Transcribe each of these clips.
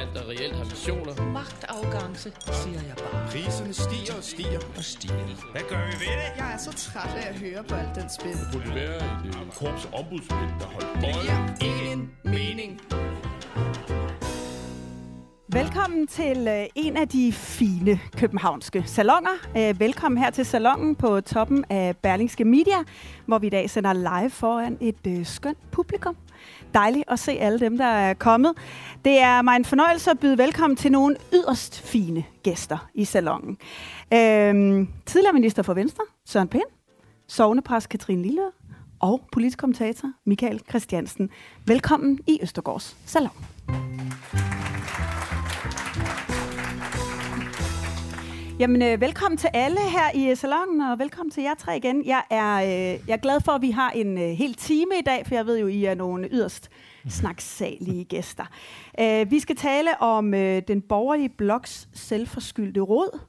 land, der reelt har visioner. Magtafgangse, siger jeg bare. Priserne stiger og stiger og stiger. Hvad gør vi ved det? Jeg er så træt af at høre på alt den spil. Det burde være et øh, korps ombudsmænd, der holdt Det bolden. giver ingen mening. Velkommen til øh, en af de fine københavnske salonger. Øh, velkommen her til salongen på toppen af Berlingske Media, hvor vi i dag sender live foran et skønt publikum. Dejligt at se alle dem, der er kommet. Det er mig en fornøjelse at byde velkommen til nogle yderst fine gæster i salongen. Øhm, tidligere minister for Venstre, Søren Pind, sovnepræst Katrine Lille og politisk kommentator Michael Christiansen. Velkommen i Østergaards Salon. Jamen, øh, velkommen til alle her i salonen, salongen, og velkommen til jer tre igen. Jeg er, øh, jeg er glad for, at vi har en øh, hel time i dag, for jeg ved jo, I er nogle yderst snaksalige gæster. Øh, vi skal tale om øh, den borgerlige bloks selvforskyldte råd.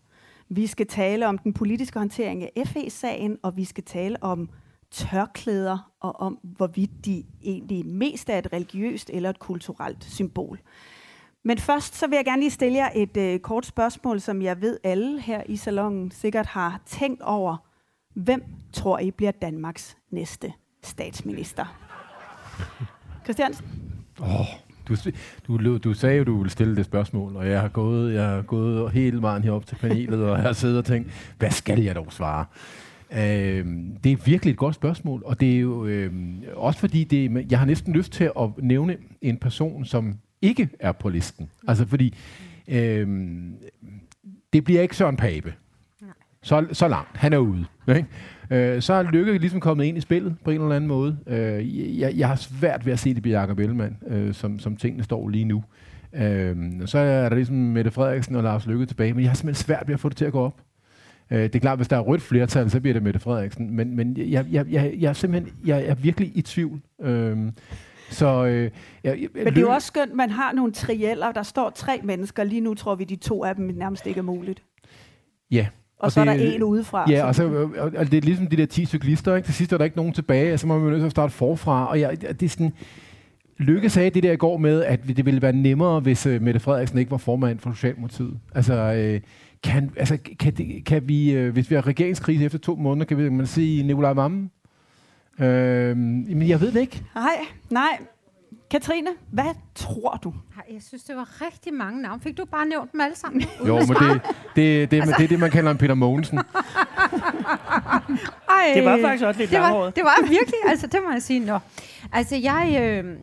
Vi skal tale om den politiske håndtering af FE-sagen, og vi skal tale om tørklæder, og om hvorvidt de egentlig mest er et religiøst eller et kulturelt symbol. Men først så vil jeg gerne lige stille jer et øh, kort spørgsmål, som jeg ved alle her i salongen sikkert har tænkt over. Hvem tror I bliver Danmarks næste statsminister? Christiansen? Oh, du, du, du sagde jo, du ville stille det spørgsmål, og jeg har gået, jeg har gået hele vejen herop til panelet, og jeg har siddet og tænkt, hvad skal jeg dog svare? Øh, det er virkelig et godt spørgsmål, og det er jo øh, også fordi, det, jeg har næsten lyst til at nævne en person, som ikke er på listen. Altså fordi, øh, det bliver ikke Søren Pape. Så, så langt. Han er ude. Ikke? Øh, så er Lykke ligesom kommet ind i spillet på en eller anden måde. Øh, jeg, jeg har svært ved at se det blive Jacob Ellemann, øh, som, som tingene står lige nu. Øh, så er der ligesom Mette Frederiksen og Lars Lykke tilbage, men jeg har simpelthen svært ved at få det til at gå op. Øh, det er klart, hvis der er rødt flertal, så bliver det Mette Frederiksen, men, men jeg, jeg, jeg, jeg er simpelthen jeg er virkelig i tvivl. Øh, så, øh, jeg, jeg, Men det er jo også skønt, man har nogle trieller. Der står tre mennesker. Lige nu tror vi, de to af dem nærmest ikke er muligt. Ja. Og, og så det, er der en udefra. Ja, og, så, og, og det er ligesom de der 10 cyklister. Ikke? Til sidst er der ikke nogen tilbage, og så må man jo nødt til at starte forfra. Og jeg, det er sådan, Lykke sagde det der i går med, at det ville være nemmere, hvis uh, Mette Frederiksen ikke var formand for Socialdemokratiet. Altså, øh, kan, altså, kan, det, kan vi, øh, hvis vi har regeringskrise efter to måneder, kan vi man sige Nikolaj Vammen? Øh, men jeg ved det ikke. Nej, nej. Katrine, hvad tror du? Jeg synes, det var rigtig mange navne. Fik du bare nævnt dem alle sammen? Jo, men det, det, det, altså. det er det, man kalder en Peter Mogensen. Ej, Det var faktisk også lidt det var, det var virkelig, altså det må jeg sige. Nå. Altså jeg... Øh,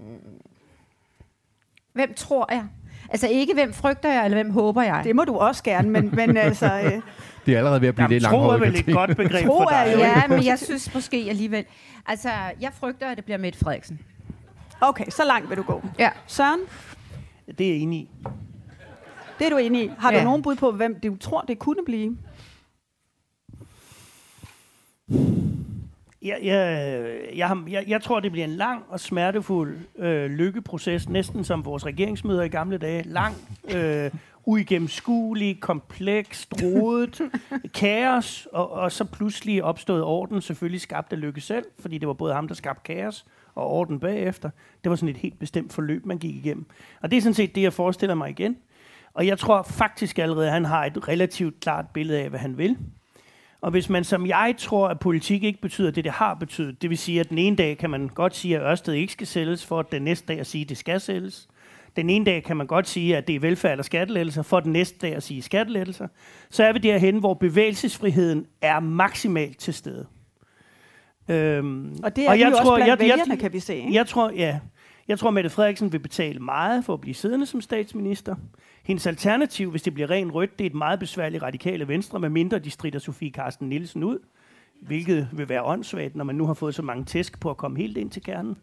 hvem tror jeg? Altså ikke, hvem frygter jeg, eller hvem håber jeg? Det må du også gerne, men, men altså... Øh, Det er allerede ved at blive Jamen, lidt tro er vel et godt begreb Tro for dig. jo- Ja, men jeg synes måske alligevel... Altså, jeg frygter, at det bliver Mette Frederiksen. okay, så langt vil du gå. Ja. Søren, Det er jeg enig i. det er du enig i. Har Ja. du nogen bud på, hvem du tror, det kunne blive? Jeg, jeg, jeg, jeg, jeg tror, det bliver en lang og smertefuld øh, lykkeproces, næsten som vores regeringsmøder i gamle dage. Lang, øh, uigennemskuelig, kompleks, rodet, kaos, og, og så pludselig opstået orden, selvfølgelig skabt af Lykke selv, fordi det var både ham, der skabte kaos, og orden bagefter. Det var sådan et helt bestemt forløb, man gik igennem. Og det er sådan set det, jeg forestiller mig igen. Og jeg tror faktisk allerede, at han har et relativt klart billede af, hvad han vil. Og hvis man som jeg tror, at politik ikke betyder det, det har betydet, det vil sige, at den ene dag kan man godt sige, at Ørsted ikke skal sælges, for at den næste dag at sige, at det skal sælges. Den ene dag kan man godt sige, at det er velfærd eller skattelettelser, for den næste dag at sige skattelettelser. Så er vi derhen, hvor bevægelsesfriheden er maksimalt til stede. Øhm, Og det er og jeg jo også tror- blandt jeg- jeg- vælgerne, kan vi se. Ikke? jeg tror, ja. Jeg tror, Mette Frederiksen vil betale meget for at blive siddende som statsminister. Hendes alternativ, hvis det bliver ren rødt, det er et meget besværligt radikale venstre, med mindre de strider Sofie Carsten Nielsen ud, hvilket vil være åndssvagt, når man nu har fået så mange tæsk på at komme helt ind til kernen.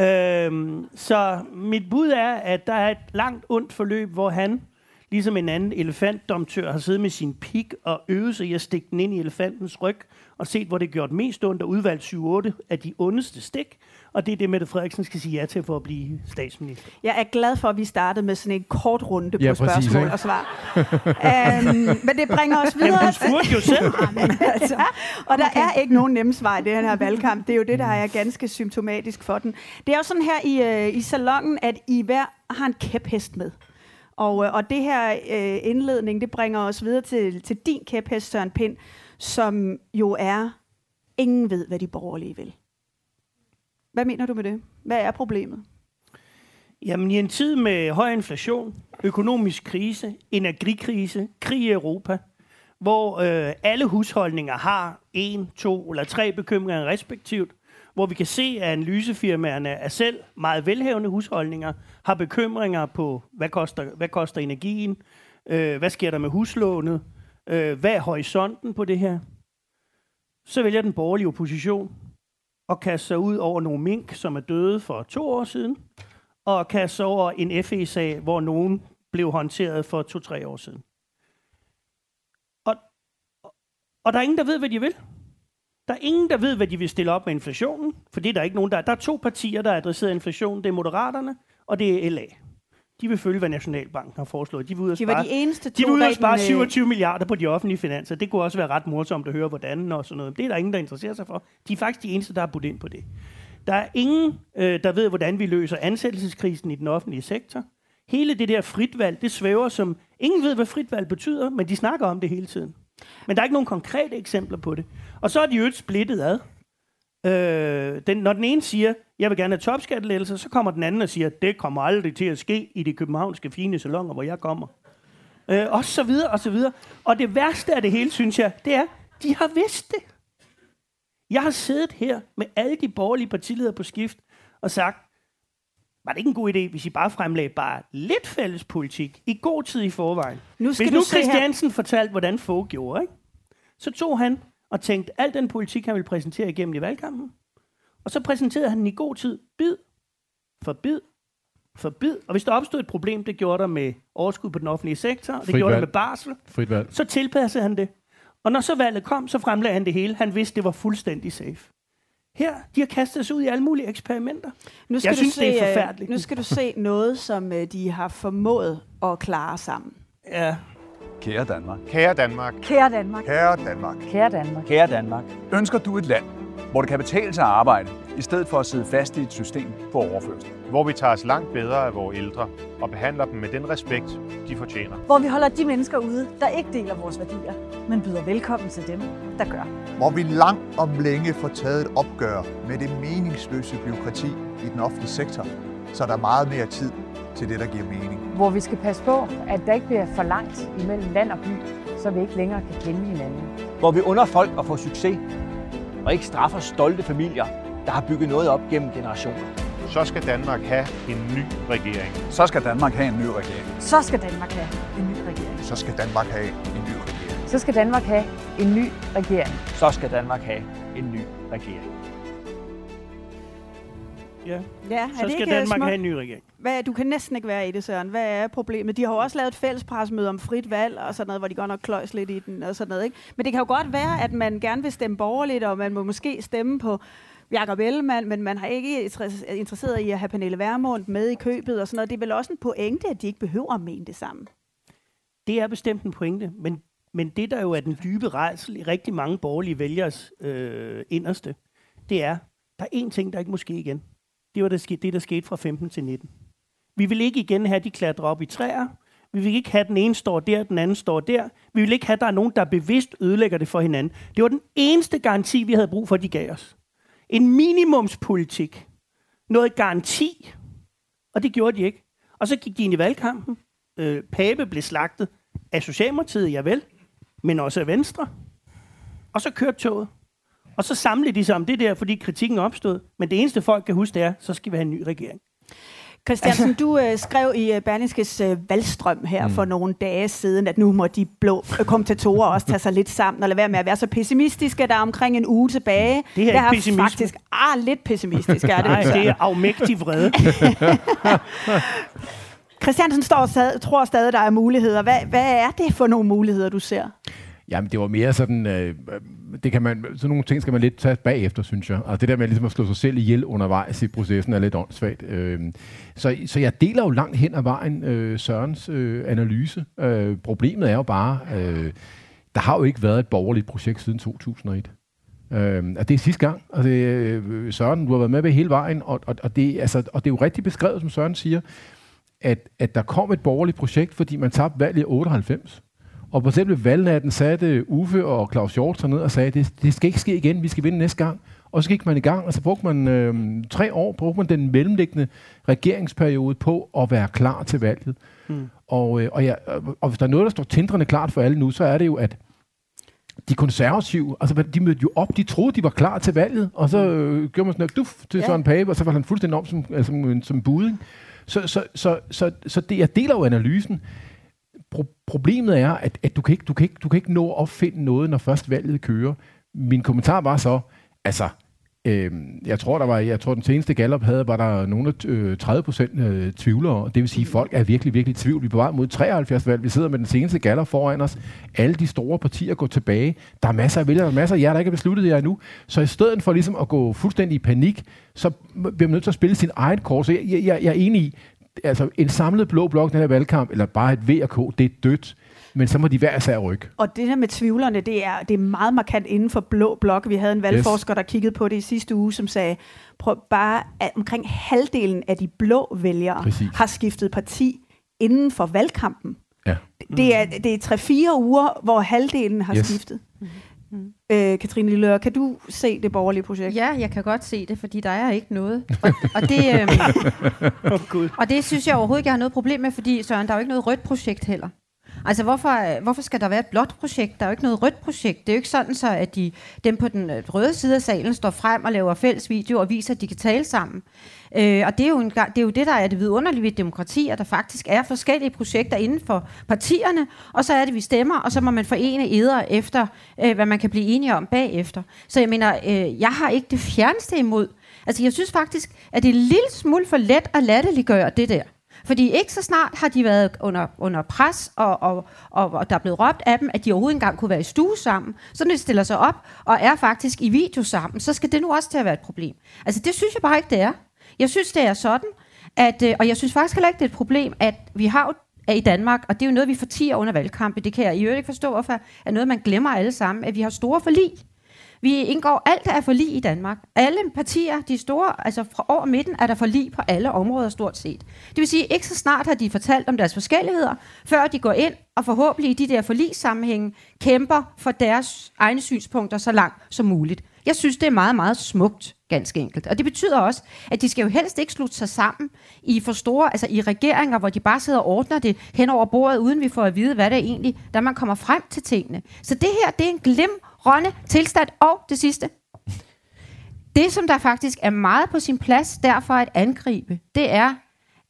Øhm, så mit bud er, at der er et langt ondt forløb, hvor han ligesom en anden elefantdomtør har siddet med sin pik og øvet sig i at stikke den ind i elefantens ryg, og set, hvor det gjort mest ondt, og udvalgt 7-8 af de ondeste stik. Og det er det, Mette Frederiksen skal sige ja til for at blive statsminister. Jeg er glad for, at vi startede med sådan en kort runde på Ja, præcis, spørgsmål ikke? og svar. um, men det bringer os videre. Jamen, du spurgte jo selv. altså, og der er ikke nogen nemme svar i den her valgkamp. Det er jo det, der er ganske symptomatisk for den. Det er jo sådan her i, øh, i salongen, at I hver har en kæphest med. Og, øh, og det her øh, indledning, det bringer os videre til, til din kæphest, Søren Pind, som jo er, ingen ved, hvad de borgerlige vil. Hvad mener du med det? Hvad er problemet? Jamen, i en tid med høj inflation, økonomisk krise, energikrise, krig i Europa, hvor øh, alle husholdninger har en, to eller tre bekymringer respektivt, hvor vi kan se, at analysefirmaerne er selv meget velhævende husholdninger, har bekymringer på, hvad koster, hvad koster energien, øh, hvad sker der med huslånet, øh, hvad er horisonten på det her, så vælger den borgerlige opposition at kaste sig ud over nogle mink, som er døde for to år siden, og kaste sig over en FE-sag, hvor nogen blev håndteret for to-tre år siden. Og, og der er ingen, der ved, hvad de vil. Der er ingen, der ved, hvad de vil stille op med inflationen, for det er der ikke nogen, der Der er to partier, der adresserer adresseret inflation. Det er Moderaterne, og det er LA. De vil følge, hvad Nationalbanken har foreslået. De vil ud og De var spare, de eneste de to, vil ud og spare den, øh, 27 milliarder på de offentlige finanser. Det kunne også være ret morsomt at høre, hvordan og sådan noget. Det er der ingen, der interesserer sig for. De er faktisk de eneste, der har budt ind på det. Der er ingen, øh, der ved, hvordan vi løser ansættelseskrisen i den offentlige sektor. Hele det der fritvalg, det svæver som... Ingen ved, hvad fritvalg betyder, men de snakker om det hele tiden. Men der er ikke nogen konkrete eksempler på det. Og så er de jo et splittet ad. Øh, den, når den ene siger, jeg vil gerne have topskattelettelser, så kommer den anden og siger, det kommer aldrig til at ske i de københavnske fine salonger, hvor jeg kommer. Øh, og så videre, og så videre. Og det værste af det hele, synes jeg, det er, de har vidst det. Jeg har siddet her med alle de borgerlige partiledere på skift og sagt, var det ikke en god idé, hvis I bare fremlagde bare lidt fælles politik i god tid i forvejen? Nu skal hvis nu her. Christiansen fortalte, hvordan Fogh gjorde, ikke? så tog han tænkte al den politik, han ville præsentere igennem i valgkampen, og så præsenterede han den i god tid, bid for bid for bid. Og hvis der opstod et problem, det gjorde der med overskud på den offentlige sektor, og det Frit gjorde der valg. med barsel, Frit valg. så tilpassede han det. Og når så valget kom, så fremlagde han det hele. Han vidste, det var fuldstændig safe. Her, de har kastet sig ud i alle mulige eksperimenter. Nu Jeg du synes, se, det er øh, forfærdeligt. Nu skal du se noget, som øh, de har formået at klare sammen. Ja. Kære Danmark. Kære Danmark. Kære Danmark. Kære Danmark. Kære Danmark. Kære Danmark. Ønsker du et land, hvor det kan betale sig at arbejde, i stedet for at sidde fast i et system på overførsel? Hvor vi tager os langt bedre af vores ældre og behandler dem med den respekt, de fortjener. Hvor vi holder de mennesker ude, der ikke deler vores værdier, men byder velkommen til dem, der gør. Hvor vi langt om længe får taget et opgør med det meningsløse byråkrati i den offentlige sektor, så der er meget mere tid til det, der giver mening. Hvor vi skal passe på, at der ikke bliver for langt imellem land og by, så vi ikke længere kan kende hinanden. Hvor vi under folk at få succes, og ikke straffer stolte familier, der har bygget noget op gennem generationer. Så skal Danmark have en ny regering. Så skal Danmark have en ny regering. Så skal Danmark have en ny regering. Så skal Danmark have en ny regering. Så skal Danmark have en ny regering. Så skal Danmark have en ny regering. Ja. Ja, Så skal Danmark smukt? have en ny regering. Hvad, du kan næsten ikke være i det, Søren. Hvad er problemet? De har jo også lavet et fællespresmøde om frit valg og sådan noget, hvor de godt nok kløjs lidt i den og sådan noget. Ikke? Men det kan jo godt være, at man gerne vil stemme borgerligt, og man må måske stemme på Jakob Ellemann, men man har ikke interesseret i at have Pernille Vermund med i købet og sådan noget. Det er vel også en pointe, at de ikke behøver at mene det samme. Det er bestemt en pointe, men, men det, der jo er den dybe rejsel i rigtig mange borgerlige vælgers øh, inderste, det er, der er én ting, der ikke må ske igen. Det var det, det, der skete fra 15 til 19. Vi vil ikke igen have, de klatrer op i træer. Vi vil ikke have, den ene står der, den anden står der. Vi vil ikke have, at der er nogen, der bevidst ødelægger det for hinanden. Det var den eneste garanti, vi havde brug for, at de gav os. En minimumspolitik. Noget garanti. Og det gjorde de ikke. Og så gik de ind i valgkampen. Øh, Pape blev slagtet af Socialdemokratiet, ja vel, men også af Venstre. Og så kørte toget. Og så samlede de sig om det der, fordi kritikken opstod. Men det eneste folk kan huske, det er, så skal vi have en ny regering. Christiansen, altså, du øh, skrev i øh, Berlingskes øh, valgstrøm her mm. for nogle dage siden, at nu må de blå øh, kommentatorer også tage sig lidt sammen og lade være med at være så pessimistiske. Der er omkring en uge tilbage. Det her er Der ikke pessimisme. faktisk ah, lidt pessimistisk er det. Nej, det er afmægtig vrede. Christiansen står stadig, tror stadig, der er muligheder. Hvad, hvad er det for nogle muligheder, du ser? Jamen, det var mere sådan, øh, det kan man, sådan nogle ting skal man lidt tage bagefter, synes jeg. Og det der med ligesom at slå sig selv ihjel undervejs i processen er lidt åndssvagt. Øh, så, så jeg deler jo langt hen ad vejen øh, Sørens øh, analyse. Øh, problemet er jo bare, øh, der har jo ikke været et borgerligt projekt siden 2001. Øh, og det er sidste gang, og det, øh, Søren, du har været med ved hele vejen, og, og, og, det, altså, og det er jo rigtigt beskrevet, som Søren siger, at, at der kom et borgerligt projekt, fordi man tabte valget i 98. Og på selve valgnatten satte Uffe og Claus Hjort sig ned og sagde, det, det skal ikke ske igen, vi skal vinde næste gang. Og så gik man i gang, og så brugte man øh, tre år, brugte man den mellemliggende regeringsperiode på at være klar til valget. Mm. Og, øh, og, ja, og hvis der er noget, der står tindrende klart for alle nu, så er det jo, at de konservative, altså de mødte jo op, de troede, de var klar til valget, og så øh, gjorde man sådan noget duf til ja. Søren Pape, og så var han fuldstændig om som, altså, som, som buding. Så, så, så, så, så det, jeg deler jo analysen. Pro- problemet er, at, at du, kan ikke, du, kan ikke, du kan ikke nå at opfinde noget, når først valget kører. Min kommentar var så, altså, Øh, jeg tror, der var, jeg tror, den seneste Gallup havde, var der nogle øh, 30 procent øh, tvivlere. Det vil sige, at folk er virkelig, virkelig i tvivl. Vi er på vej mod 73 valg. Vi sidder med den seneste Gallup foran os. Alle de store partier går tilbage. Der er masser af vælgere, der er masser af jer, der ikke er besluttet jer endnu. Så i stedet for ligesom at gå fuldstændig i panik, så bliver man nødt til at spille sin egen kort. Så jeg, jeg, jeg er enig i, altså en samlet blå blok, den her valgkamp, eller bare et VK, det er dødt men så må de hver især rykke. Og det der med tvivlerne, det er, det er meget markant inden for blå blok. Vi havde en valgforsker, yes. der kiggede på det i sidste uge, som sagde, prøv bare, at omkring halvdelen af de blå vælgere Præcis. har skiftet parti inden for valgkampen. Ja. Det er, det er tre-fire uger, hvor halvdelen har yes. skiftet. Mm. Øh, Katrine Lillør, kan du se det borgerlige projekt? Ja, jeg kan godt se det, fordi der er ikke noget. Og, og, det, øhm, oh, og det synes jeg overhovedet ikke, jeg har noget problem med, fordi Søren, der er jo ikke noget rødt projekt heller. Altså, hvorfor, hvorfor skal der være et blåt projekt? Der er jo ikke noget rødt projekt. Det er jo ikke sådan, så at de, dem på den øh, røde side af salen står frem og laver fælles video og viser, at de kan tale sammen. Øh, og det er, jo en, det er jo det, der er det vidunderlige ved demokrati, at der faktisk er forskellige projekter inden for partierne, og så er det, vi stemmer, og så må man forene eder efter, øh, hvad man kan blive enige om bagefter. Så jeg mener, øh, jeg har ikke det fjerneste imod. Altså, jeg synes faktisk, at det er en lille smule for let at latterliggøre det der. Fordi ikke så snart har de været under, under pres, og, og, og, og der er blevet råbt af dem, at de overhovedet engang kunne være i stue sammen. Så når de stiller sig op og er faktisk i video sammen, så skal det nu også til at være et problem. Altså det synes jeg bare ikke, det er. Jeg synes, det er sådan, at, øh, og jeg synes faktisk heller ikke, det er et problem, at vi har jo i Danmark, og det er jo noget, vi fortiger under valgkampe. Det kan jeg i øvrigt ikke forstå, hvorfor er noget, man glemmer alle sammen, at vi har store forlig. Vi indgår alt, der er forlig i Danmark. Alle partier, de store, altså fra over midten, er der forlig på alle områder stort set. Det vil sige, ikke så snart har de fortalt om deres forskelligheder, før de går ind og forhåbentlig i de der forligssammenhænge kæmper for deres egne synspunkter så langt som muligt. Jeg synes, det er meget, meget smukt, ganske enkelt. Og det betyder også, at de skal jo helst ikke slutte sig sammen i for store, altså i regeringer, hvor de bare sidder og ordner det hen over bordet, uden vi får at vide, hvad det er egentlig, da man kommer frem til tingene. Så det her, det er en glim Rønne, tilstand og det sidste. Det, som der faktisk er meget på sin plads derfor at angribe, det er,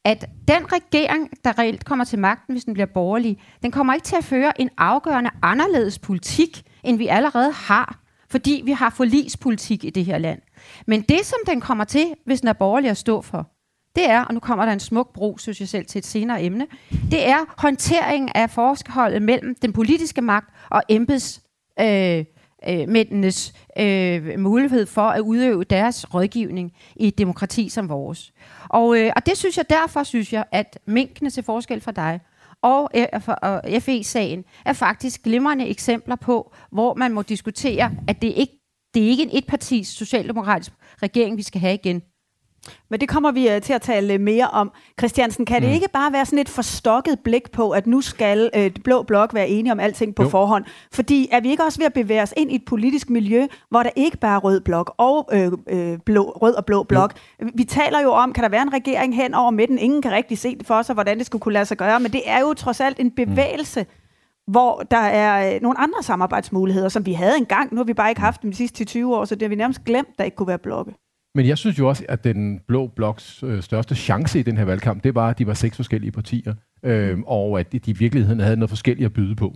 at den regering, der reelt kommer til magten, hvis den bliver borgerlig, den kommer ikke til at føre en afgørende anderledes politik, end vi allerede har, fordi vi har forlispolitik i det her land. Men det, som den kommer til, hvis den er borgerlig at stå for, det er, og nu kommer der en smuk bro, synes jeg selv, til et senere emne, det er håndtering af forholdet mellem den politiske magt og embeds øh, øh, mændenes øh, mulighed for at udøve deres rådgivning i et demokrati som vores. Og, øh, og det synes jeg, derfor synes jeg, at minkene til forskel fra dig, og, øh, FE-sagen er faktisk glimrende eksempler på, hvor man må diskutere, at det ikke det er ikke en etpartis socialdemokratisk regering, vi skal have igen. Men det kommer vi uh, til at tale mere om. Christiansen, kan mm. det ikke bare være sådan et forstokket blik på, at nu skal uh, Blå Blok være enige om alting på jo. forhånd? Fordi er vi ikke også ved at bevæge os ind i et politisk miljø, hvor der ikke bare er rød blok og øh, øh, blå, rød og blå blok? Jo. Vi taler jo om, kan der være en regering hen over midten? Ingen kan rigtig se det for sig, hvordan det skulle kunne lade sig gøre, men det er jo trods alt en mm. bevægelse. Mm hvor der er nogle andre samarbejdsmuligheder, som vi havde engang. Nu har vi bare ikke haft dem de sidste 20 år, så det har vi nærmest glemt, der ikke kunne være blokke. Men jeg synes jo også, at den blå bloks øh, største chance i den her valgkamp, det var, at de var seks forskellige partier, øh, og at de i virkeligheden havde noget forskelligt at byde på.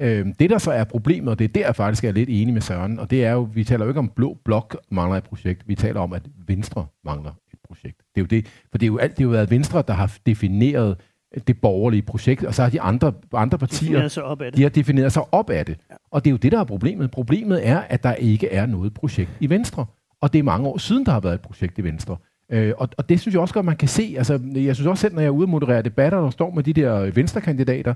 Øh, det, der så er problemet, og det er der, jeg faktisk er lidt enig med Søren, og det er jo, vi taler jo ikke om blå blok mangler et projekt, vi taler om, at Venstre mangler et projekt. Det er jo det, for det er jo alt, det er jo været Venstre, der har defineret det borgerlige projekt, og så har de andre, andre partier, sig op af det. de har defineret sig op af det. Ja. Og det er jo det, der er problemet. Problemet er, at der ikke er noget projekt i Venstre. Og det er mange år siden, der har været et projekt i Venstre. Øh, og, og det synes jeg også godt, man kan se. Altså, jeg synes også selv, når jeg er ude og moderere debatter, og står med de der venstrekandidater,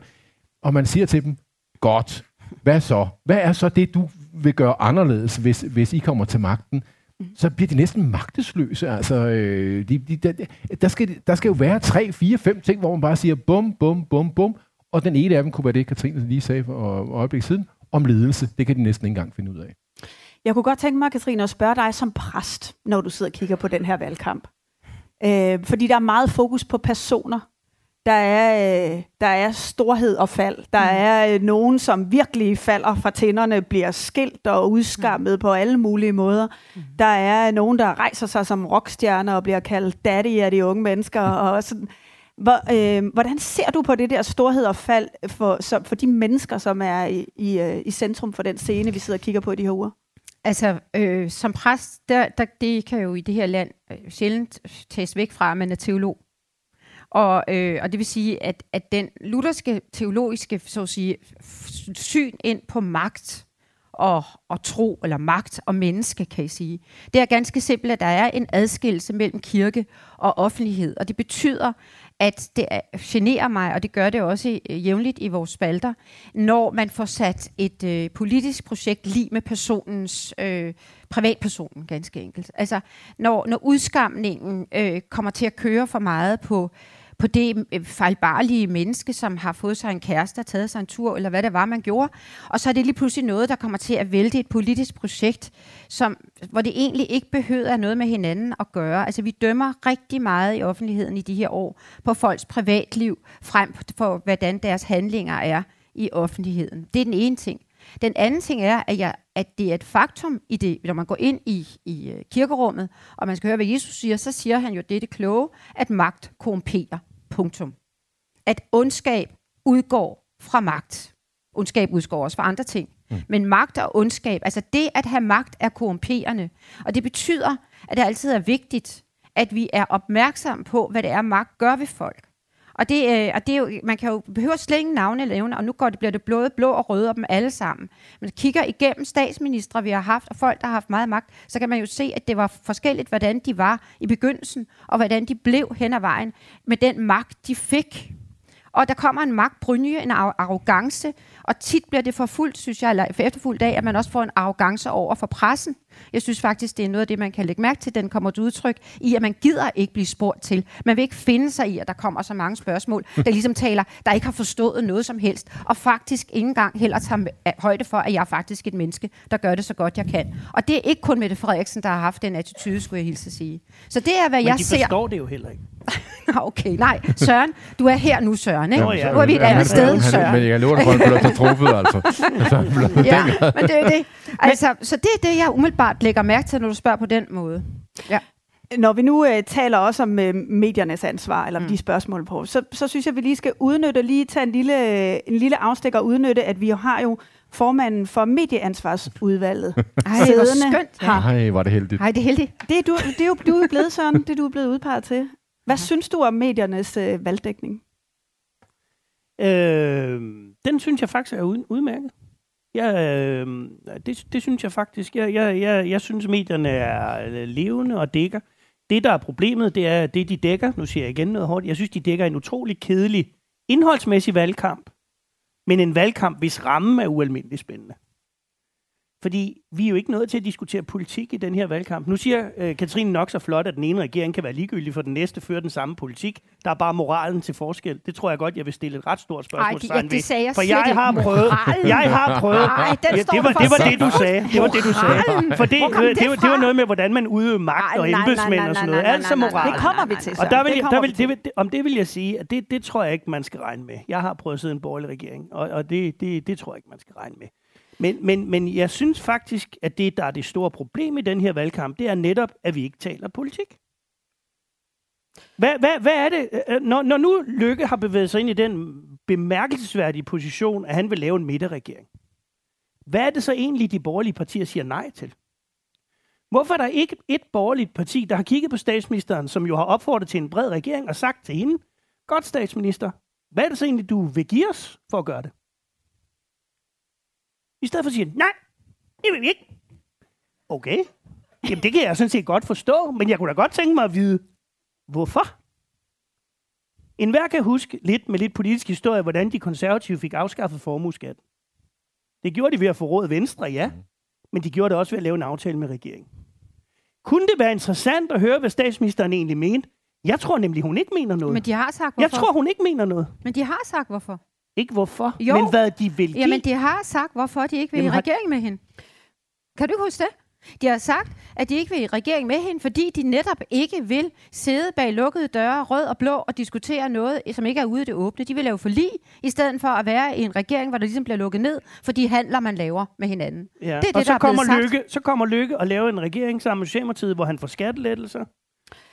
og man siger til dem, godt, hvad så? Hvad er så det, du vil gøre anderledes, hvis, hvis I kommer til magten? Så bliver de næsten magtesløse. Altså, øh, de, de, der, der, skal, der skal jo være tre, fire, fem ting, hvor man bare siger bum, bum, bum, bum. Og den ene af dem kunne være det, Katrine lige sagde for et øjeblik siden, om ledelse. Det kan de næsten ikke engang finde ud af. Jeg kunne godt tænke mig, Katrine, at spørge dig som præst, når du sidder og kigger på den her valgkamp. Øh, fordi der er meget fokus på personer. Der er, øh, der er storhed og fald. Der mm. er øh, nogen, som virkelig falder fra tænderne, bliver skilt og udskammet mm. på alle mulige måder. Mm. Der er nogen, der rejser sig som rockstjerner og bliver kaldt daddy af de unge mennesker. Og sådan. Hvor, øh, hvordan ser du på det der storhed og fald for, så, for de mennesker, som er i, i, øh, i centrum for den scene, vi sidder og kigger på i de her uger? Altså, øh, som præst, der, der, det kan jo i det her land øh, sjældent tages væk fra, at man er teolog. Og, øh, og det vil sige, at, at den lutherske teologiske så at sige, syn ind på magt og, og tro, eller magt og menneske, kan I sige, det er ganske simpelt, at der er en adskillelse mellem kirke og offentlighed. Og det betyder, at det generer mig, og det gør det også øh, jævnligt i vores spalter, når man får sat et øh, politisk projekt lige med personens, øh, privatpersonen ganske enkelt. Altså, når, når udskamningen øh, kommer til at køre for meget på på det øh, fejlbarlige menneske, som har fået sig en kæreste og taget sig en tur, eller hvad det var, man gjorde. Og så er det lige pludselig noget, der kommer til at vælte et politisk projekt, som, hvor det egentlig ikke behøver at noget med hinanden at gøre. Altså vi dømmer rigtig meget i offentligheden i de her år på folks privatliv, frem for hvordan deres handlinger er i offentligheden. Det er den ene ting. Den anden ting er, at, jeg, at det er et faktum, i det, når man går ind i, i øh, kirkerummet, og man skal høre, hvad Jesus siger, så siger han jo det, det kloge, at magt korrumperer. Punktum. At ondskab udgår fra magt. Ondskab udgår også fra andre ting. Mm. Men magt og ondskab, altså det at have magt er korrumperende. Og det betyder, at det altid er vigtigt, at vi er opmærksom på, hvad det er, magt gør ved folk. Og det, øh, og det er jo, man kan jo behøver slet ingen navne eller evne, og nu går det, bliver det blå, blå og røde og dem alle sammen. Men kigger igennem statsministre, vi har haft, og folk, der har haft meget magt, så kan man jo se, at det var forskelligt, hvordan de var i begyndelsen, og hvordan de blev hen ad vejen med den magt, de fik. Og der kommer en magtbrynje, en arrogance, og tit bliver det forfulgt, synes jeg, eller efterfulgt af, at man også får en arrogance over for pressen. Jeg synes faktisk, det er noget af det, man kan lægge mærke til. Den kommer til udtryk i, at man gider ikke blive spurgt til. Man vil ikke finde sig i, at der kommer så mange spørgsmål, der ligesom taler, der ikke har forstået noget som helst, og faktisk ikke engang heller tager højde for, at jeg er faktisk et menneske, der gør det så godt, jeg kan. Og det er ikke kun Mette Frederiksen, der har haft den attitude, skulle jeg hilse at sige. Så det er, hvad Men jeg de ser. forstår det jo heller ikke. okay, nej. Søren, du er her nu, Søren. Ikke? Nå, ja. Nu er vi et andet sted, Søren. Men jeg lover dig at han bliver så truffet, altså. altså ja, men det er det. Altså, så det er det, jeg umiddelbart lægger mærke til, når du spørger på den måde. Ja. Når vi nu øh, taler også om øh, mediernes ansvar, eller mm. de spørgsmål på, så, så synes jeg, at vi lige skal udnytte, lige tage en lille, en lille afstikker og udnytte, at vi har jo formanden for medieansvarsudvalget Ej, hvor skønt. her. Ej, var det heldigt. Hej, det er heldigt. Det er, du, det er jo du er blevet, Søren. Det er du er blevet udpeget til. Hvad synes du om mediernes øh, valgdækning? Øh, den synes jeg faktisk er ud, udmærket. Ja, øh, det, det synes jeg faktisk. Jeg, jeg, jeg, jeg synes, medierne er øh, levende og dækker. Det, der er problemet, det er det, de dækker. Nu siger jeg igen noget hårdt. Jeg synes, de dækker en utrolig kedelig indholdsmæssig valgkamp, men en valgkamp, hvis ramme er ualmindelig spændende. Fordi vi er jo ikke nået til at diskutere politik i den her valgkamp. Nu siger øh, Katrine nok så flot, at den ene regering kan være ligegyldig, for den næste fører den samme politik. Der er bare moralen til forskel. Det tror jeg godt, jeg vil stille et ret stort spørgsmål Ej, det- det sagde jeg For jeg ikke. har prøvet... Moralen. Jeg har prøvet... Ej, ja, det, var, det var det, du sagde. Det var det, du sagde. For det, kom det, det var, det var fra? noget med, hvordan man udøver magt Ej, og embedsmænd og sådan noget. nej, Altså moral. Det kommer vi til, Og Søren. der vil, Det jeg- kommer der vi vil, det vil, om det vil jeg sige, at det, det tror jeg ikke, man skal regne med. Jeg har prøvet at sidde i en borgerlig regering, og, og det, det, det tror jeg ikke, man skal regne med. Men, men, men jeg synes faktisk, at det, der er det store problem i den her valgkamp, det er netop, at vi ikke taler politik. Hvad, hvad, hvad er det, øh, øh, når, når nu Lykke har bevæget sig ind i den bemærkelsesværdige position, at han vil lave en midterregering? Hvad er det så egentlig, de borgerlige partier siger nej til? Hvorfor er der ikke et borgerligt parti, der har kigget på statsministeren, som jo har opfordret til en bred regering og sagt til hende, godt statsminister, hvad er det så egentlig, du vil give os for at gøre det? I stedet for at sige, nej, det vil vi ikke. Okay. Jamen, det kan jeg sådan set godt forstå, men jeg kunne da godt tænke mig at vide, hvorfor? En hver kan huske lidt med lidt politisk historie, hvordan de konservative fik afskaffet formueskat. Det gjorde de ved at få råd Venstre, ja. Men de gjorde det også ved at lave en aftale med regeringen. Kunne det være interessant at høre, hvad statsministeren egentlig mente? Jeg tror nemlig, hun ikke mener noget. Men de har sagt, Jeg hvorfor. tror, hun ikke mener noget. Men de har sagt, hvorfor. Ikke hvorfor, Jo. men hvad de vil give. Jamen, de har sagt, hvorfor de ikke vil Jamen, i har- regering med hende. Kan du huske det? De har sagt, at de ikke vil i regering med hende, fordi de netop ikke vil sidde bag lukkede døre, rød og blå, og diskutere noget, som ikke er ude i det åbne. De vil lave forlig, i stedet for at være i en regering, hvor der ligesom bliver lukket ned for de handler, man laver med hinanden. Ja. Det er og det, så der er kommer. Lykke, så kommer Lykke og laver en regering sammen med Socialdemokratiet, hvor han får skattelettelser,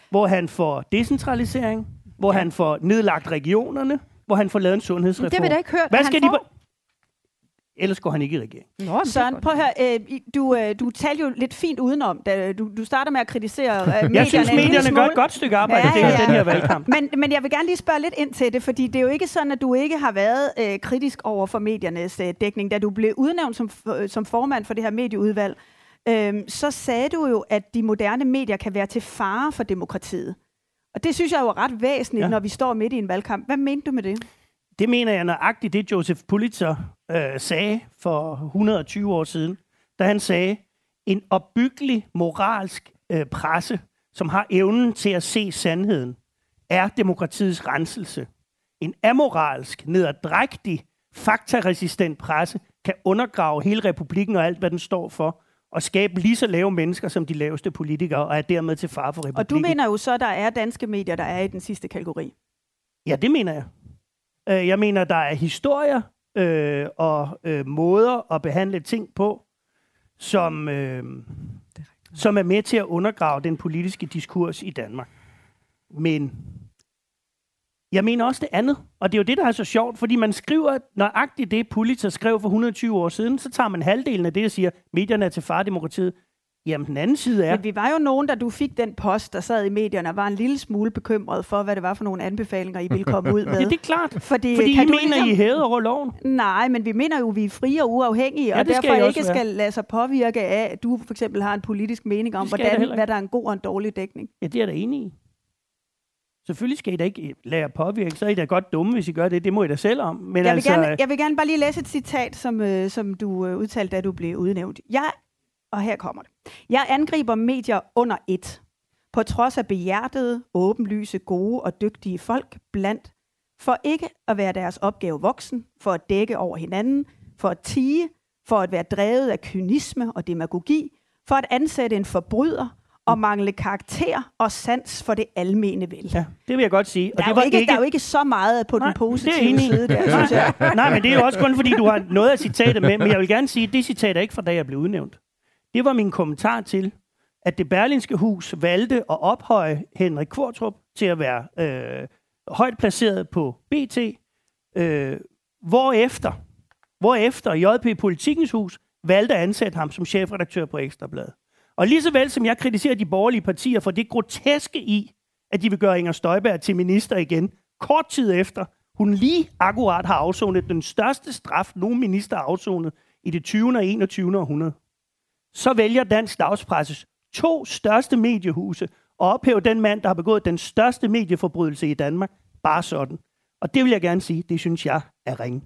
hvor han får decentralisering, hvor ja. han får nedlagt regionerne, hvor han får lavet en sundhedsreform. Det har vi da ikke hørt, Hvad skal han de får. Ellers går han ikke i regering. Nå, Søren, prøv at høre. Øh, i- du, øh, du talte jo lidt fint udenom, da du, du starter med at kritisere øh, medierne. Jeg synes, medierne gør et godt stykke arbejde ja, ja, ja. den her valgkamp. Men, men jeg vil gerne lige spørge lidt ind til det, fordi det er jo ikke sådan, at du ikke har været øh, kritisk over for mediernes øh, dækning. Da du blev udnævnt som, f- som formand for det her medieudvalg, øh, så sagde du jo, at de moderne medier kan være til fare for demokratiet. Og det synes jeg jo er ret væsentligt, Ja. når vi står midt i en valgkamp. Hvad mente du med det? Det mener jeg nøjagtigt, det Joseph Pulitzer øh, sagde for 120 år siden, da han sagde, en opbyggelig moralsk øh, presse, som har evnen til at se sandheden, er demokratiets renselse. En amoralsk, nederdrægtig, faktaresistent presse kan undergrave hele republikken og alt, hvad den står for, og skabe lige så lave mennesker som de laveste politikere, og er dermed til fare for republikken. Og du mener jo så, at der er danske medier, der er i den sidste kategori. Ja, det mener jeg. Øh, Jeg mener, der er historier øh, og øh, måder at behandle ting på, som, øh, som er med til at undergrave den politiske diskurs i Danmark. Men jeg mener også det andet, og det er jo det, der er så sjovt, fordi man skriver nøjagtigt det, Pulitzer skrev for 120 år siden, så tager man halvdelen af det og siger, medierne er til far demokratiet. Jamen, den anden side er... Men vi var jo nogen, da du fik den post, der sad i medierne, og var en lille smule bekymret for, hvad det var for nogle anbefalinger, I ville komme ud med. Ja, det er klart. Fordi, Fordi kan I du mener, I er hævet over loven. Nej, men vi mener jo, at vi er frie og uafhængige, Ja, og skal derfor I også ikke være. skal lade sig påvirke af, at du for eksempel har en politisk mening om, skal hvordan, hvad der er en god og en dårlig dækning. Ja, det er da enig i. Selvfølgelig skal I da ikke lade jer påvirke, så er I da godt dumme, hvis I gør det. Det må I da selv om. Men jeg, altså, vil gerne, jeg vil gerne bare lige læse et citat, som, øh, som du øh, udtalte, da du blev udnævnt. Jeg, og her kommer det. Jeg angriber medier under et. På trods af behjertede, åbenlyse, gode og dygtige folk blandt. For ikke at være deres opgave voksen, for at dække over hinanden, for at tige, for at være drevet af kynisme og demagogi, for at ansætte en forbryder og mangle karakter og sans for det almene vel. Ja, det vil jeg godt sige. Der, er det var ikke, der er jo ikke så meget på Nej, den det positive i. side der, synes jeg. Nej, nej, men det er jo også kun, fordi du har noget af citatet med. Men jeg vil gerne sige, at det citat er ikke fra, da jeg blev udnævnt. Det var min kommentar til, at det berlinske hus valgte at ophøje Henrik Kvartrup til at være øh, højt placeret på BT, øh, hvorefter, hvorefter JP Politikens Hus valgte at ansætte ham som chefredaktør på Ekstrabladet. Og lige så vel som jeg kritiserer de borgerlige partier for det groteske i, at de vil gøre Inger Støjberg til minister igen, kort tid efter, hun lige akkurat har afsonet den største straf, nogen minister har afsonet i det 20. og 21. århundrede, så vælger dansk dagspresses to største mediehuse at ophæve den mand, der har begået den største medieforbrydelse i Danmark, bare sådan. Og det vil jeg gerne sige, det synes jeg er ringe.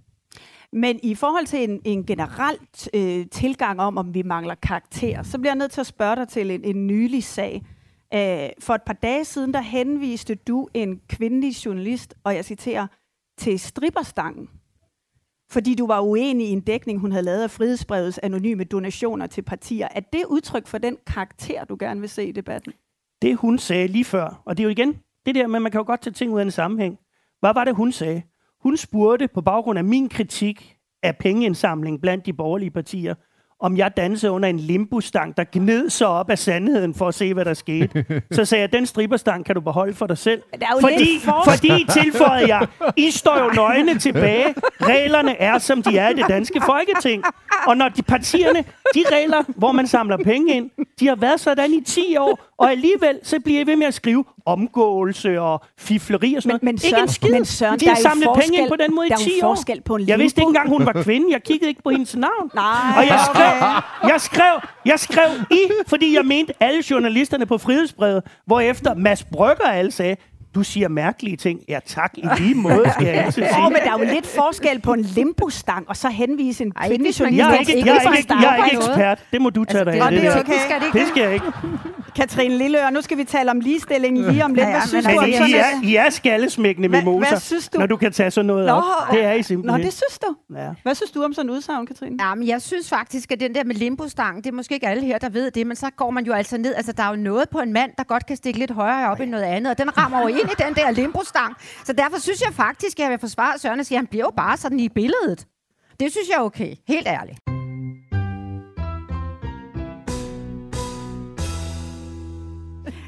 Men i forhold til en, en generelt øh, tilgang om, om vi mangler karakter, så bliver jeg nødt til at spørge dig til en, en nylig sag. Øh, for et par dage siden, der henviste du en kvindelig journalist, og jeg citerer, til stripperstangen. Fordi du var uenig i en dækning, hun havde lavet af frihedsbrevets anonyme donationer til partier. Er det udtryk for den karakter, du gerne vil se i debatten? Det hun sagde lige før, og det er jo igen det der med, at man kan jo godt tage ting ud af en sammenhæng. Hvad var det, hun sagde? Hun spurgte på baggrund af min kritik af pengeindsamling blandt de borgerlige partier, om jeg dansede under en limbustang, der gned sig op af sandheden for at se, hvad der skete. Så sagde jeg, den stripperstang kan du beholde for dig selv. Fordi, fordi tilføjede jeg, I står jo nøgne tilbage. Reglerne er, som de er i det danske folketing. Og når de partierne De regler, hvor man samler penge ind, de har været sådan i 10 år, og alligevel så bliver I ved med at skrive omgåelse og fifleri og sådan noget. Men, ikke en skid. Men Søren, de har samlet penge ind på den måde i der er 10 jo år. forskel på en Jeg vidste ikke engang, hun var kvinde. Jeg kiggede ikke på hendes navn. Nej, og jeg skrev, okay. jeg skrev, jeg skrev i, fordi jeg mente alle journalisterne på Frihedsbrevet, hvorefter Mads Brygger alle sagde, du siger mærkelige ting. Ja, tak. I lige måde, skal jeg altid sige. Åh, men der er jo lidt forskel på en limbostang, og så henvise en kvindelig journalist. Jeg er ikke, jeg er ikke, jeg er ikke ekspert. Det må du tage dig Altså, det- af. Det er der. okay. Skal det ikke Det skal jeg ikke. Katrine Lilleør, nu skal vi tale om ligestilling lige om lidt. Hvad synes men du om Altså, sådan I, et- er, I er skallesmækkende mimoser, hvad synes du? når du kan tage sådan noget Nå, op. Det er I simpelthen. Nå, det synes du. Ja. Hvad synes du om sådan en udsagn, Katrine? Ja, men jeg synes faktisk, at den der med limbostangen, det er måske ikke alle her, der ved det, men så går man jo altså ned. Altså, der er jo noget på en mand, der godt kan stikke lidt højere op end noget andet, og den rammer jo ind i den der limbostang. Så derfor synes jeg faktisk, at jeg vil forsvare Søren og sige, at han bliver jo bare sådan i billedet. Det synes jeg er okay. Helt ærligt.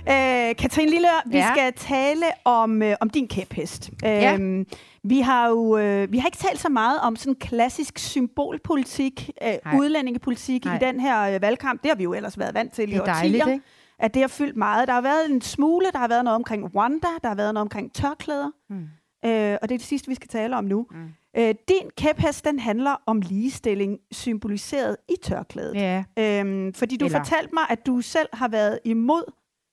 Øh, Katrine Lilleør, vi Ja. skal tale om, øh, om din kæphest. Ja. Øhm, vi har jo øh, vi har ikke talt så meget om sådan klassisk symbolpolitik, øh, Nej. udlændingepolitik Nej. i den her øh, valgkamp. Det har vi jo ellers været vant til i Det er årtier. dejligt, ikke? At det har fyldt meget. Der har været en smule, der har været noget omkring Rwanda, der har været noget omkring tørklæder. Mm. Øh, og det er det sidste, vi skal tale om nu. Mm. Øh, din kæphest, den handler om ligestilling, symboliseret i tørklædet. Ja. Øhm, fordi du Eller- fortalte mig, at du selv har været imod,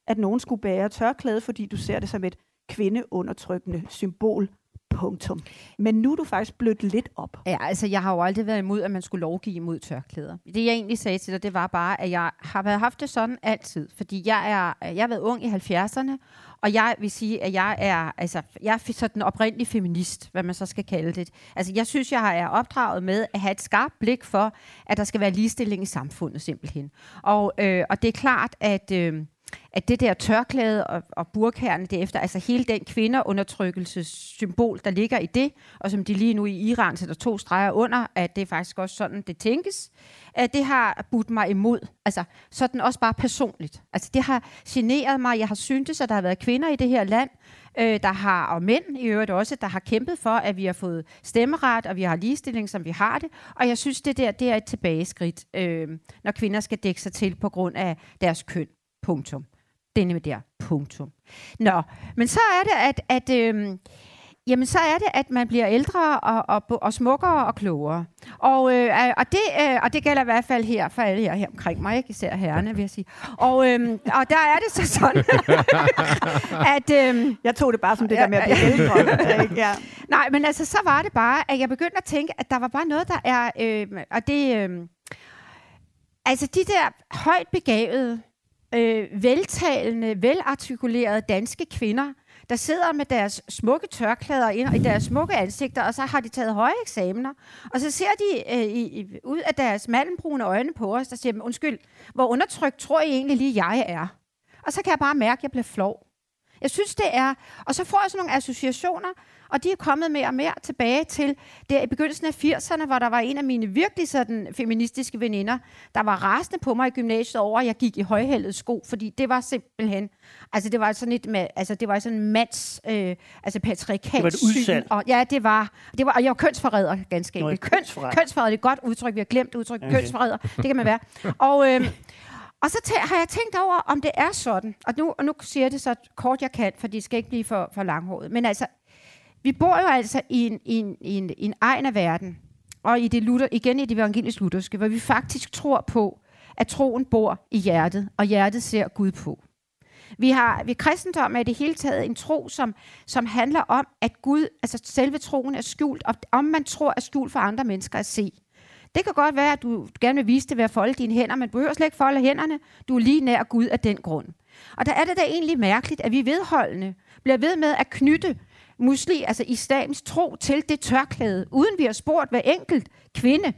at nogen skulle bære tørklæde, fordi du ser det som et kvindeundertrykkende symbol. Punktum. Men nu er du faktisk blødt lidt op. Ja, altså jeg har jo aldrig været imod, at man skulle lovgive imod tørklæder. Det jeg egentlig sagde til dig, det var bare, at jeg har været haft det sådan altid. Fordi jeg, er, jeg har været ung i 70'erne, og jeg vil sige, at jeg er, altså, jeg er sådan oprindelig feminist, hvad man så skal kalde det. Altså jeg synes, jeg er opdraget med at have et skarpt blik for, at der skal være ligestilling i samfundet simpelthen. Og, øh, og det er klart, at... Øh, at det der tørklæde og, og burkærne derefter, altså hele den kvinderundertrykkelsessymbol, der ligger i det, og som de lige nu i Iran sætter to streger under, at det er faktisk også sådan, det tænkes, at det har budt mig imod. Altså sådan også bare personligt. Altså det har generet mig. Jeg har syntes, at der har været kvinder i det her land, øh, der har, og mænd i øvrigt også, der har kæmpet for, at vi har fået stemmeret, og vi har ligestilling, som vi har det. Og jeg synes, det der det er et tilbageskridt, øh, når kvinder skal dække sig til på grund af deres køn. Punktum. Er nemlig der. Punktum. Nå, men så er det, at, at øhm, Jamen, så er det, at man bliver ældre og, og, og smukkere og klogere. Og, øh, og, det, øh, og det gælder i hvert fald her for alle jer her omkring mig, ikke? især herrerne, vil jeg sige. Og, øhm, og der er det så sådan, at... Øhm, jeg tog det bare som det der med at blive ældre. ja. Nej, men altså, så var det bare, at jeg begyndte at tænke, at der var bare noget, der er... Øh, og det... Øh, altså, de der højt begavede, øh, veltalende, velartikulerede danske kvinder, der sidder med deres smukke tørklæder ind i deres smukke ansigter, og så har de taget høje eksamener, og så ser de øh, i, ud af deres malmbrune øjne på os, der siger, undskyld, hvor undertrykt tror I egentlig lige, jeg er? Og så kan jeg bare mærke, at jeg bliver flov. Jeg synes, det er... Og så får jeg sådan nogle associationer, og de er kommet mere og mere tilbage til det i begyndelsen af 80'erne, hvor der var en af mine virkelig sådan feministiske veninder, der var rasende på mig i gymnasiet over, at jeg gik i højhældede sko, fordi det var simpelthen... Altså, det var sådan et, med, altså, det var sådan en mands... Øh, altså, patriarkat Det var et. Og, ja, det var... Det var og jeg var kønsforræder, ganske enkelt. Køns, kønsforræder. kønsforræder, det er et godt udtryk. Vi har glemt udtryk. Okay. Kønsforræder, det kan man være. Og... Øh, og så tæ- har jeg tænkt over, om det er sådan. Og nu, og nu siger jeg det så kort jeg kan, for det skal ikke blive for, for langhåret. Men altså, vi bor jo altså i en, i en, i en, i en egen af verden, og i det Luther, igen i det evangelisk lutherske, hvor vi faktisk tror på, at troen bor i hjertet, og hjertet ser Gud på. Vi har ved kristendom er det hele taget en tro, som, som handler om, at Gud, altså selve troen er skjult, og om man tror er skjult for andre mennesker at se. Det kan godt være, at du gerne vil vise det ved at folde dine hænder, men du behøver slet ikke folde hænderne. Du er lige nær Gud af den grund. Og der er det da egentlig mærkeligt, at vi vedholdende bliver ved med at knytte musli, altså islams tro, til det tørklæde, uden vi har spurgt hver enkelt kvinde,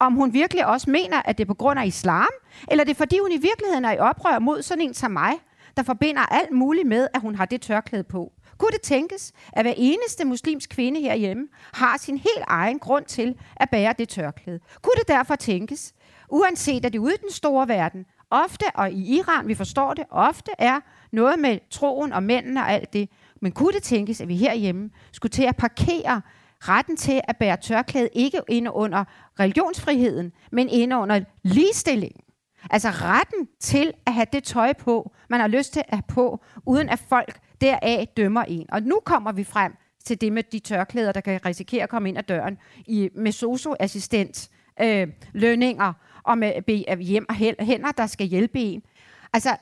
om hun virkelig også mener, at det er på grund af islam, eller det er fordi, hun i virkeligheden er i oprør mod sådan en som mig, der forbinder alt muligt med, at hun har det tørklæde på. Kunne det tænkes, at hver eneste muslimsk kvinde herhjemme har sin helt egen grund til at bære det tørklæde? Kunne det derfor tænkes, uanset at det ude i den store verden, ofte, og i Iran, vi forstår det, ofte er noget med troen og mændene og alt det, men kunne det tænkes, at vi herhjemme skulle til at parkere retten til at bære tørklæde ikke inde under religionsfriheden, men inde under ligestilling. Altså retten til at have det tøj på, man har lyst til at have på, uden at folk deraf dømmer en. Og nu kommer vi frem til det med de tørklæder, der kan risikere at komme ind ad døren i, med socioassistent øh, lønninger og med be, hjem og hænder, der skal hjælpe en. Altså,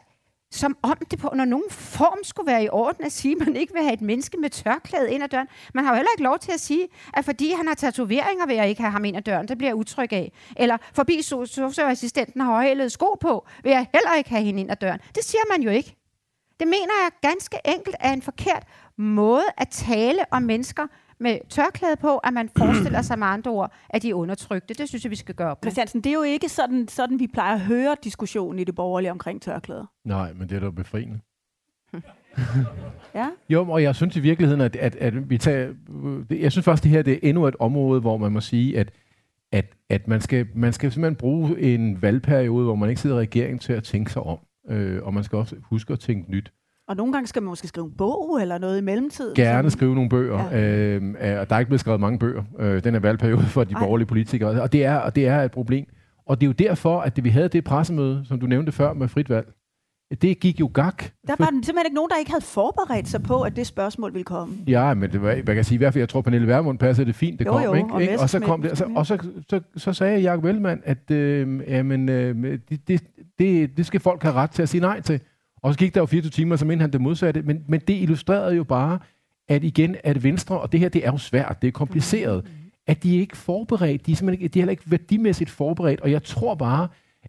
som om det på under nogen form skulle være i orden at sige, at man ikke vil have et menneske med tørklæde ind ad døren. Man har jo heller ikke lov til at sige, at fordi han har tatoveringer, vil jeg ikke have ham ind ad døren. Det bliver jeg utryg af. Eller forbi socioassistenten har højhælede sko på, vil jeg heller ikke have hende ind ad døren. Det siger man jo ikke. Det mener jeg ganske enkelt er en forkert måde at tale om mennesker med tørklæde på, at man forestiller sig med andre ord, at de er undertrykte. Det synes jeg, vi skal gøre op med. Christiansen, det er jo ikke sådan, sådan, vi plejer at høre diskussionen i det borgerlige omkring tørklæder. Nej, men det er da befriende. ja. Jo, og jeg synes i virkeligheden, at, at, at vi tager... Jeg synes faktisk, det her det er endnu et område, hvor man må sige, at, at, at man, skal, man skal simpelthen bruge en valgperiode, hvor man ikke sidder i regeringen til at tænke sig om. Øh, og man skal også huske at tænke nyt. Og nogle gange skal man måske skrive en bog eller noget i mellemtiden. Gerne skrive nogle bøger. Ja. Øh, og der er ikke blevet skrevet mange bøger. Øh, den er valgperiode for de Ej. borgerlige politikere. Og det, er, og det er et problem. Og det er jo derfor, at det, vi havde det pressemøde, som du nævnte før med frit valg, det gik jo gak. Der var simpelthen ikke nogen, der ikke havde forberedt sig på, at det spørgsmål ville komme. Ja, men det var, jeg kan sige, i hvert fald, jeg tror, Pernille Vermund passede det fint, det jo, kom, jo, ikke? Og, ikke? og så kom det, og så, og så, så, så sagde Jacob Ellemann, at øh, jamen, øh, det, det, det, det skal folk have ret til at sige nej til. Og så gik der jo 24 timer, så mente han det modsatte. Men, men det illustrerede jo bare, at igen, at Venstre, og det her, det er jo svært, det er kompliceret, mm-hmm. at de er ikke forberedt, de er simpelthen ikke, de er heller ikke værdimæssigt forberedt, og jeg tror bare,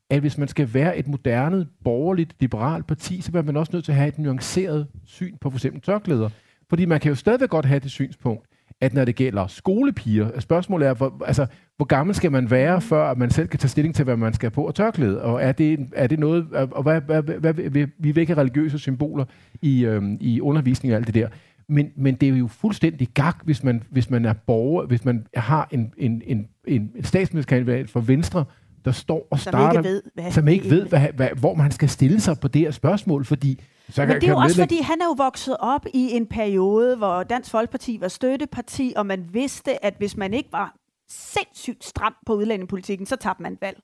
at hvis man skal være et moderne, borgerligt, liberalt parti, så bliver man også nødt til at have et nuanceret syn på f.eks. tørklæder. Fordi man kan jo stadigvæk godt have det synspunkt, at når det gælder skolepiger, spørgsmålet er, hvor, altså, hvor gammel skal man være, før man selv kan tage stilling til, hvad man skal på og tørklæde? Og er det, er det noget, og hvad, hvad, hvad, hvad, vi have religiøse symboler i, øhm, i undervisning og alt det der. Men, men det er jo fuldstændig gak, hvis man, hvis man er borger, hvis man har en, en, en, en statsministerkandidat for Venstre, der står og starter, som ikke ved, hvad, som ikke ved hvad, hvad, hvor man skal stille sig på det her spørgsmål, fordi så Men kan, det er jo også, fordi han er jo vokset op i en periode, hvor Dansk Folkeparti var støtteparti, og man vidste, at hvis man ikke var sindssygt stram på udlændingepolitikken, så tabte man valg.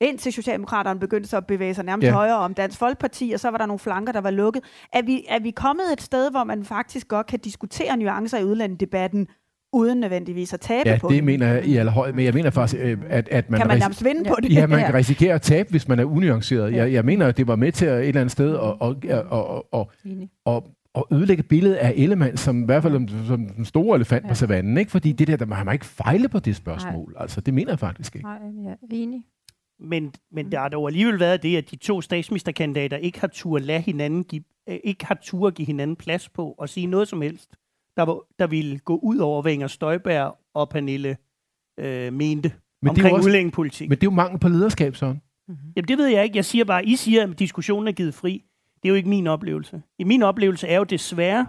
Indtil Socialdemokraterne begyndte så at bevæge sig nærmest ja. højere om Dansk Folkeparti, og så var der nogle flanker, der var lukket. Er vi, er vi kommet et sted, hvor man faktisk godt kan diskutere nuancer i udlændingedebatten, uden nødvendigvis at tabe ja, på det. det mener jeg i allerhøjde, men jeg mener faktisk, øh, at, at man... Kan man nærmest vinde på det? Ja, man kan risikere at tabe, hvis man er unuanceret. Jeg, jeg mener, at det var med til at et eller andet sted at, og, og, og, og, og ødelægge billedet af Ellemann, som i hvert fald som, som den store elefant ja. på savannen, ikke? Fordi det der, der man har ikke fejle på det spørgsmål. Nej. Altså, det mener jeg faktisk ikke. Nej, er enig. Men, men der har dog alligevel været det, at de to statsministerkandidater ikke har tur lade hinanden give, ikke har tur give hinanden plads på og sige noget som helst der, var, der ville gå ud over, hvad Inger Støjberg og Pernille øh, mente men omkring også, udlændingepolitik. Men det er jo mangel på lederskab, sådan. Mm-hmm. Jamen, det ved jeg ikke. Jeg siger bare, I siger, at diskussionen er givet fri. Det er jo ikke min oplevelse. I min oplevelse er jo desværre,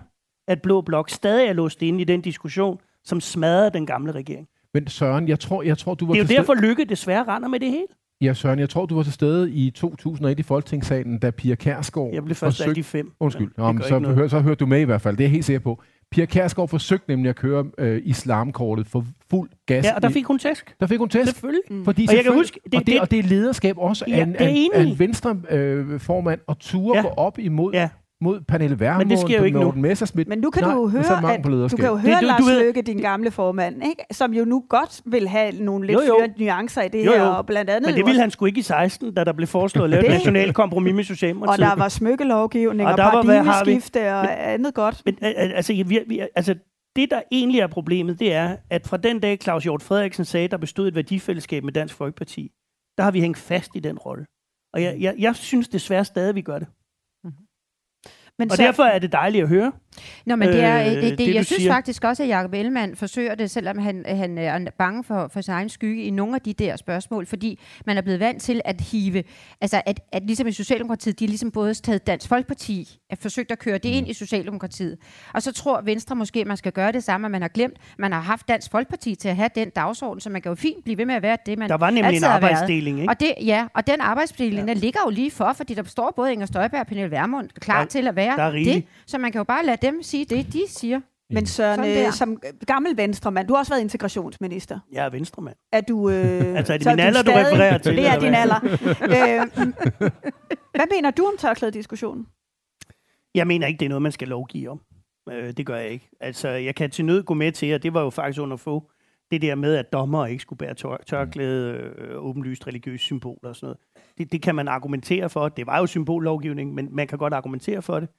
at Blå Blok stadig er låst inde i den diskussion, som smadrede den gamle regering. Men Søren, jeg tror, jeg tror du var Det er jo derfor, Lykke desværre render med det hele. Ja, Søren, jeg tror, du var til stede i 2001 i Folketingssalen, da Pia Kærsgaard... Jeg blev først forsøg... de fem. Undskyld, Nå, så, hør, så hørte du med i hvert fald. Det er jeg helt sikker på. Pia Kærsgaard forsøgte nemlig at køre øh, islamkortet for fuld gas. Ja, og der fik hun tæsk. Der fik hun tæsk. Selvfølgelig. Mm. Fordi og, jeg kan huske, det, og, det, og det er lederskab også ja, af en, en, en venstre øh, formand og ture ja. gå op imod ja mod Pernille Vermund, Men det sker jo ikke Morten Messersmith. Men nu kan Nej, du høre, at, du kan jo høre det, du, Lars du ved... Løkke, din gamle formand, ikke? som jo nu godt vil have nogle lidt jo, jo. flere nuancer i det jo, jo. her. Og blandt andet Men det ville han sgu ikke i 16, da der blev foreslået at lave et nationalt kompromis med Socialdemokratiet. Og der var smykkelovgivning og, og paradigmeskifte og andet godt. Men altså, vi, vi, altså, det, der egentlig er problemet, det er, at fra den dag Claus Hjort Frederiksen sagde, der bestod et værdifællesskab med Dansk Folkeparti, der har vi hængt fast i den rolle. Og jeg, jeg, jeg synes desværre stadig, vi gør det. Men og så, derfor er det dejligt at høre. Nå, men det er, øh, det, det, det jeg synes siger. faktisk også, at Jacob Ellemann forsøger det, selvom han, han er bange for, for sin egen skygge i nogle af de der spørgsmål, fordi man er blevet vant til at hive, altså at, at ligesom i Socialdemokratiet, de har ligesom både taget Dansk Folkeparti, at forsøgt at køre det ind i Socialdemokratiet, og så tror Venstre måske, at man skal gøre det samme, at man har glemt, man har haft Dansk Folkeparti til at have den dagsorden, så man kan jo fint blive ved med at være det, man Der var nemlig en arbejdsdeling, ikke? Og det, ja, og den arbejdsdeling, ja. der ligger jo lige for, fordi der står både Inger Støjberg og Pernille Vermund klar der, til at være det, så man kan jo bare lade dem sige det, de siger. Men Søren, Sådan øh, som gammel venstremand, du har også været integrationsminister. Jeg er venstremand. Er du... Øh, Altså, er det så min alder, du refererer til, Det er din hvad? alder. øh, hvad mener du om tørklæde-diskussionen? Jeg mener ikke, det er noget, man skal lovgive om. Øh, det gør jeg ikke. Altså, jeg kan til nød gå med til, og det var jo faktisk under få, det der med, at dommer ikke skulle bære tør- tørklæde, øh, åbenlyst religiøse symboler og sådan noget. Det, det kan man argumentere for. Det var jo symbollovgivning, men man kan godt argumentere for det.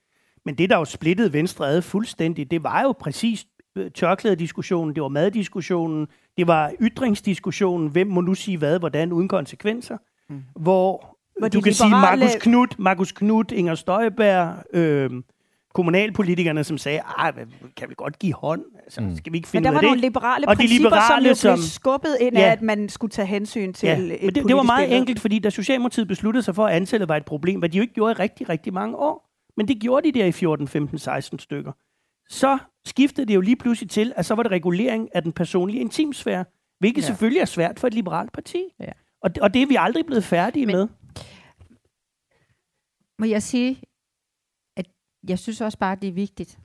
Men det, der jo splittede Venstre ad fuldstændig, det var jo præcis øh, tørklædediskussionen, det var maddiskussionen, det var ytringsdiskussionen, hvem må nu sige hvad, hvordan, uden konsekvenser. Mm. Hvor, Hvor du de kan sige liberale- Markus Knudt, Markus Knudt, Inger Støjberg, øh, kommunalpolitikerne, som sagde, "Ej, hvad- kan vi godt give hånd? Altså, Mm. skal vi ikke Men finde der ud var det? nogle liberale og de principper, liberale, som jo som... blev skubbet ind Ja. af, at man skulle tage hensyn til Ja, et men det, det var meget billede. enkelt, fordi da Socialdemokratiet besluttede sig for, at antallet var et problem, hvad de jo ikke gjorde i rigtig, rigtig mange år. Men det gjorde de der i 14, 15, 16 stykker. Så skiftede det jo lige pludselig til, at så var det regulering af den personlige intimsfære, hvilket Ja. selvfølgelig er svært for et liberalt parti. Ja. Og, og det er vi aldrig blevet færdige Men, med. Må jeg sige, at jeg synes også bare, det er vigtigt,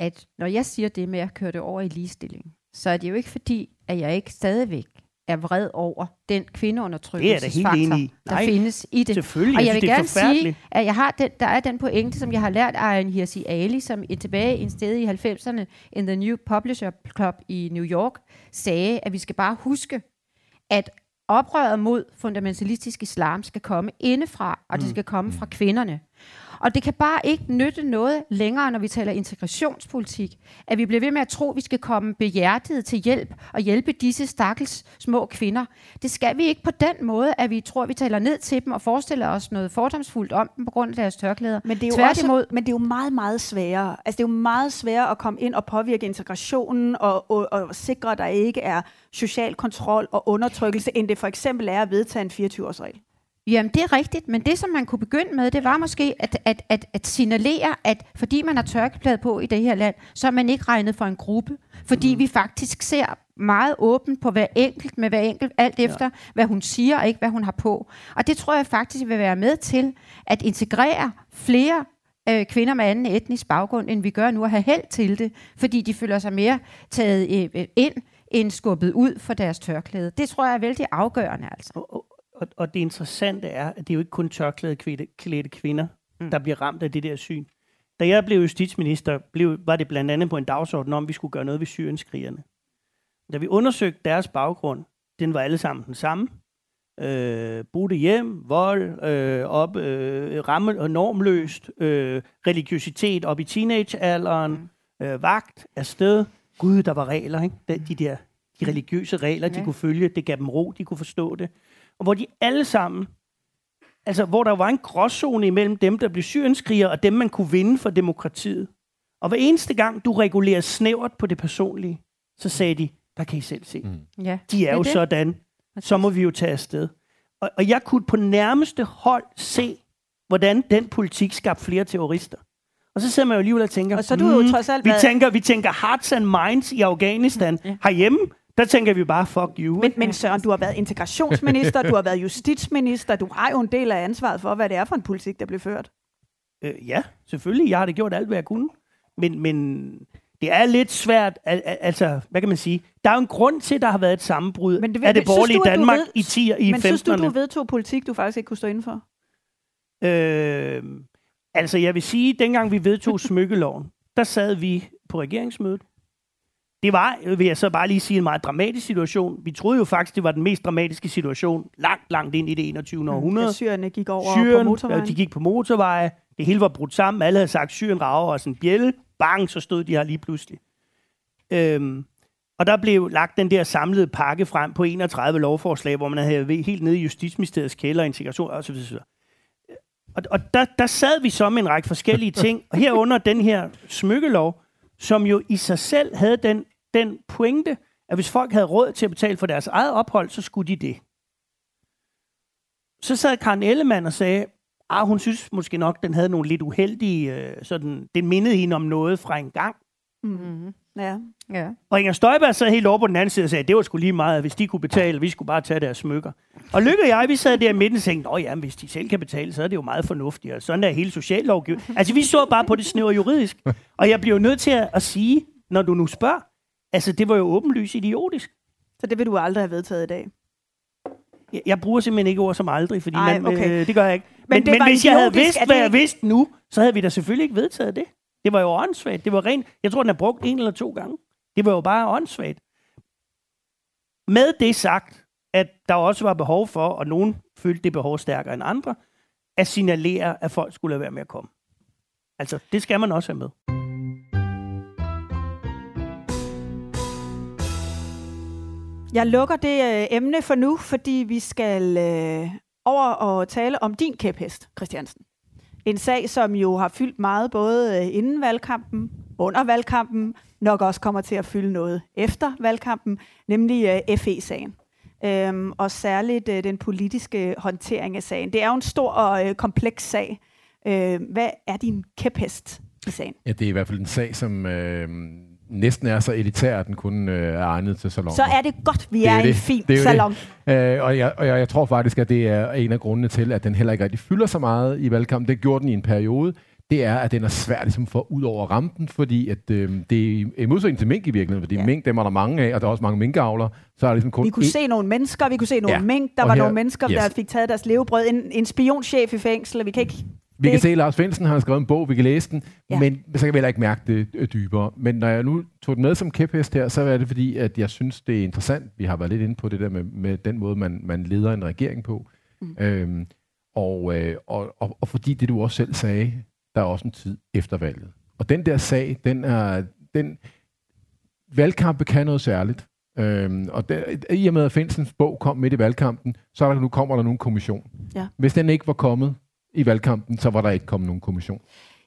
at når jeg siger det med at køre det over i ligestilling, så er det jo ikke fordi, at jeg ikke stadigvæk er vred over den kvindeundertrykkelsesfaktor, er der Nej, findes i det. selvfølgelig. Og Jeg jeg vil er gerne sige, at jeg har den, der er den pointe, som jeg har lært af en Hirsi Ali, som i- tilbage en sted i 90'erne in The New Publisher Club i New York, sagde, at vi skal bare huske, at oprøret mod fundamentalistisk islam skal komme indefra, og det Mm. skal komme fra kvinderne. Og det kan bare ikke nytte noget længere, når vi taler integrationspolitik, at vi bliver ved med at tro, at vi skal komme behjertet til hjælp og hjælpe disse stakkels små kvinder. Det skal vi ikke på den måde, at vi tror, at vi taler ned til dem og forestiller os noget fordomsfuldt om dem på grund af deres tørklæder. Men det, er jo Tværtimod, også, men det er jo meget, meget sværere. Altså, det er jo meget sværere at komme ind og påvirke integrationen og, og, og sikre, at der ikke er social kontrol og undertrykkelse, end det for eksempel er at vedtage en 24-årsregel. Jamen, det er rigtigt, men det, som man kunne begynde med, det var måske at, at, at, at signalere, at fordi man har tørklæde på i det her land, så er man ikke regnet for en gruppe. Fordi mm. vi faktisk ser meget åbent på hver enkelt, med hver enkelt, alt efter, ja. hvad hun siger, og ikke hvad hun har på. Og det tror jeg faktisk vil være med til at integrere flere øh, kvinder med anden etnisk baggrund, end vi gør nu, at have held til det, fordi de føler sig mere taget øh, øh, ind, end skubbet ud for deres tørklæde. Det tror jeg er vældig afgørende, altså. Og, og, og det interessante er, at det er jo ikke kun tørklædeklædte kvinder, mm. der bliver ramt af det der syn. Da jeg blev justitsminister, blev, var det blandt andet på en dagsorden om, at vi skulle gøre noget ved syrienskrigerne. Da vi undersøgte deres baggrund, den var alle sammen den samme. Øh, brudte hjem, vold, øh, op, øh, ramme, og normløst, øh, religiøsitet op i teenagealderen, øh, vagt, afsted. Gud, der var regler, ikke? De, de der de religiøse regler, de Ja. kunne følge, det gav dem ro, de kunne forstå det. Og hvor de alle sammen, altså hvor der var en gråzone imellem dem, der blev syrienskrigere, og dem, man kunne vinde for demokratiet. Og hver eneste gang, du regulerer snævert på det personlige, så sagde de, der kan I selv se. Mm. Ja, De det er jo det. sådan. Så må vi jo tage afsted. Og, og jeg kunne på nærmeste hold se, hvordan den politik skabte flere terrorister. Og så sidder man jo alligevel og tænker, Og så er du jo "Hmm, trods alt vi, været- tænker, vi tænker hearts and minds i Afghanistan. Ja. Herhjemme, der tænker vi bare, fuck you. Men, men Søren, du har været integrationsminister, du har været justitsminister, du har jo en del af ansvaret for, hvad det er for en politik, der bliver ført. Øh, ja, selvfølgelig. Jeg har da gjort alt, hvad jeg kunne. Men, men det er lidt svært. Al- al- altså, hvad kan man sige? Der er jo en grund til, at der har været et sammenbrud Men det, af det borgerlige du, at Danmark ved- i 10 i Men synes du, 15'erne. du vedtog politik, du faktisk ikke kunne stå inden for? Øh, altså, jeg vil sige, dengang vi vedtog smykkeloven, der sad vi på regeringsmødet. Det var, vil jeg så bare lige sige, en meget dramatisk situation. Vi troede jo faktisk, det var den mest dramatiske situation langt, langt ind i det 21. århundrede. Da syrerne gik over Syrien, på motorvejen. øh, de gik på motorveje. Det hele var brudt sammen. Alle havde sagt, Syrien rager os en bjælle. Bang, så stod de her lige pludselig. Øhm, og der blev lagt den der samlede pakke frem på 31 lovforslag, hvor man havde helt nede i Justitsministeriets kælder, integration og så videre. Og, og der, der sad vi så med en række forskellige ting, og herunder den her smykkelov, som jo i sig selv havde den, den pointe, at hvis folk havde råd til at betale for deres eget ophold, så skulle de det. Så sad Karen Ellemann og sagde, ah, hun synes måske nok, den havde nogle lidt uheldige, øh, sådan, det mindede hende om noget fra en gang. Mm-hmm. Ja. ja. Og Inger Støjberg sad helt over på den anden side og sagde, at det var sgu lige meget, hvis de kunne betale, vi skulle bare tage deres smykker. Og Lykke og jeg, vi sad der i midten og tænkte, at ja, hvis de selv kan betale, så er det jo meget fornuftigt. Og sådan er hele sociallovgivning. Altså, vi så bare på det snævre juridisk. Og jeg bliver jo nødt til at, at sige, når du nu spørger, altså, det var jo åbenlyst idiotisk. Så det vil du aldrig have vedtaget i dag? Jeg, jeg bruger simpelthen ikke ord som aldrig, fordi Ej, man, okay. øh, det gør jeg ikke. Men Men, men, hvis jeg havde vidst, hvad jeg vidste nu, så havde vi da selvfølgelig ikke vedtaget det. Det var jo åndssvagt. Det var rent. Jeg tror, den er brugt en eller to gange. Det var jo bare åndssvagt. Med det sagt, at der også var behov for, og nogen følte det behov stærkere end andre, at signalere, at folk skulle lade være med at komme. Altså, det skal man også have med. Jeg lukker det øh, emne for nu, fordi vi skal øh, over og tale om din kæphest, Christiansen. En sag, som jo har fyldt meget både øh, inden valgkampen, under valgkampen, nok også kommer til at fylde noget efter valgkampen, nemlig øh, FE-sagen. Øhm, og særligt øh, den politiske håndtering af sagen. Det er jo en stor og øh, kompleks sag. Øh, hvad er din kæphest i sagen? Ja, det er i hvert fald en sag, som øh, næsten er så elitær, at den kun øh, er egnet til salon. Så er det godt, vi Det er, jo i en fin Det er salon. Det. Øh, og, jeg, og jeg, jeg tror faktisk, at det er en af grundene til, at den heller ikke rigtig fylder så meget i valgkampen. Det gjorde den i en periode. Det er, at den er svær ligesom, for ud over rampen, fordi at, øh, det er modsætning til mink i virkeligheden, fordi ja. mink, dem er der mange af, og der er også mange minkavler, så er der ligesom kun Vi kunne én- se nogle mennesker, vi kunne se nogle Ja, mink, der og var her- nogle mennesker, yes. der fik taget deres levebrød. En, en spionchef i fængsel, og vi kan ikke... Vi kan det- se, at Lars Finsen har skrevet en bog, vi kan læse den, Ja. ja. men så kan vi heller ikke mærke det øh, dybere. Men når jeg nu tog den med som kæphest her, så er det fordi, at jeg synes, det er interessant. Vi har været lidt inde på det der med, med den måde, man, man leder en regering på. Mm. Øhm, og, øh, og, og, og fordi det, du også selv sagde, der er også en tid efter valget. Og den der sag, den er... Den, valgkampe kan noget særligt. Øhm, og der, i og med, at Finsens bog kom midt i valgkampen, så er der, nu kommer der nu en kommission. Ja. Hvis den ikke var kommet i valgkampen, så var der ikke kommet nogen kommission.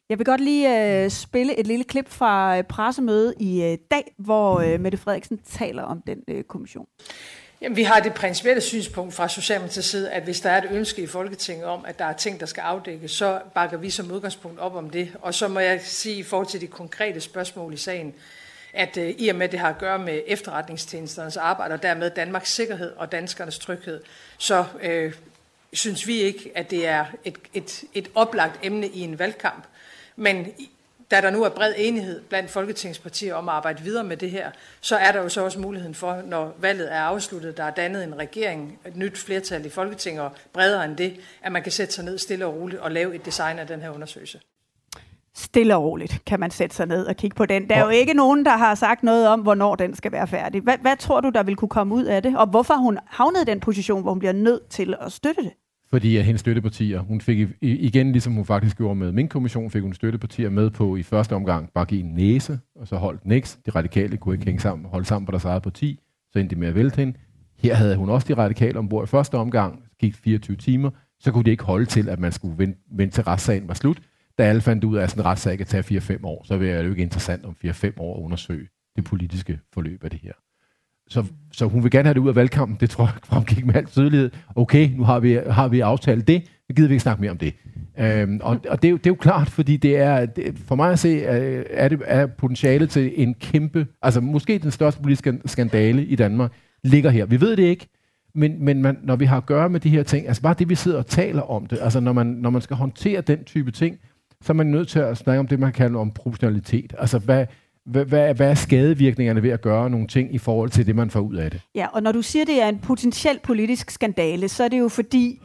Jeg vil godt lige øh, spille et lille klip fra øh, pressemødet i øh, dag, hvor øh, Mette Frederiksen taler om den øh, kommission. Jamen, vi har det principielle synspunkt fra Socialdemokratiets side, at hvis der er et ønske i Folketinget om, at der er ting, der skal afdækkes, så bakker vi som udgangspunkt op om det. Og så må jeg sige i forhold til de konkrete spørgsmål i sagen, at øh, i og med, at det har at gøre med efterretningstjenesternes arbejde, og dermed Danmarks sikkerhed og danskernes tryghed, så øh, synes vi ikke, at det er et, et, et oplagt emne i en valgkamp. Men da der nu er bred enighed blandt folketingspartier om at arbejde videre med det her, så er der jo så også muligheden for, når valget er afsluttet, der er dannet en regering, et nyt flertal i Folketinget og bredere end det, at man kan sætte sig ned stille og roligt og lave et design af den her undersøgelse. Stille og roligt kan man sætte sig ned og kigge på den. Der er jo ikke nogen, der har sagt noget om, hvornår den skal være færdig. Hvad, hvad tror du, der vil kunne komme ud af det? Og hvorfor hun havnet i den position, hvor hun bliver nødt til at støtte det? Fordi at hendes støttepartier, hun fik igen, ligesom hun faktisk gjorde med min kommission, fik hun støttepartier med på i første omgang bare give en næse, og så holdt niks. De radikale kunne ikke hænge sammen, holde sammen på deres eget parti, så endte de med at vælte hende. Her havde hun også de radikale ombord i første omgang, gik 24 timer, så kunne de ikke holde til, at man skulle vente, vente til retssagen var slut. Da alle fandt ud af, at sådan en retssag kan tage 4-5 år, så vil det jo ikke interessant om 4-5 år at undersøge det politiske forløb af det her. Så, så hun vil gerne have det ud af valgkampen. Det tror jeg fremgik med al tydelighed. Okay, nu har vi, har vi aftalt det. nu gider vi ikke snakke mere om det. Øhm, og og det, er jo, det er jo klart, fordi det er, det, for mig at se, er, det, er potentiale til en kæmpe, altså måske den største politiske skandale i Danmark, ligger her. Vi ved det ikke, men, men man, når vi har at gøre med de her ting, altså bare det, vi sidder og taler om det, altså når man, når man skal håndtere den type ting, så er man nødt til at snakke om det, man kalder om proportionalitet. Altså hvad, hvad, hvad, er skadevirkningerne ved at gøre nogle ting i forhold til det, man får ud af det? Ja, og når du siger, det er en potentiel politisk skandale, så er det jo fordi,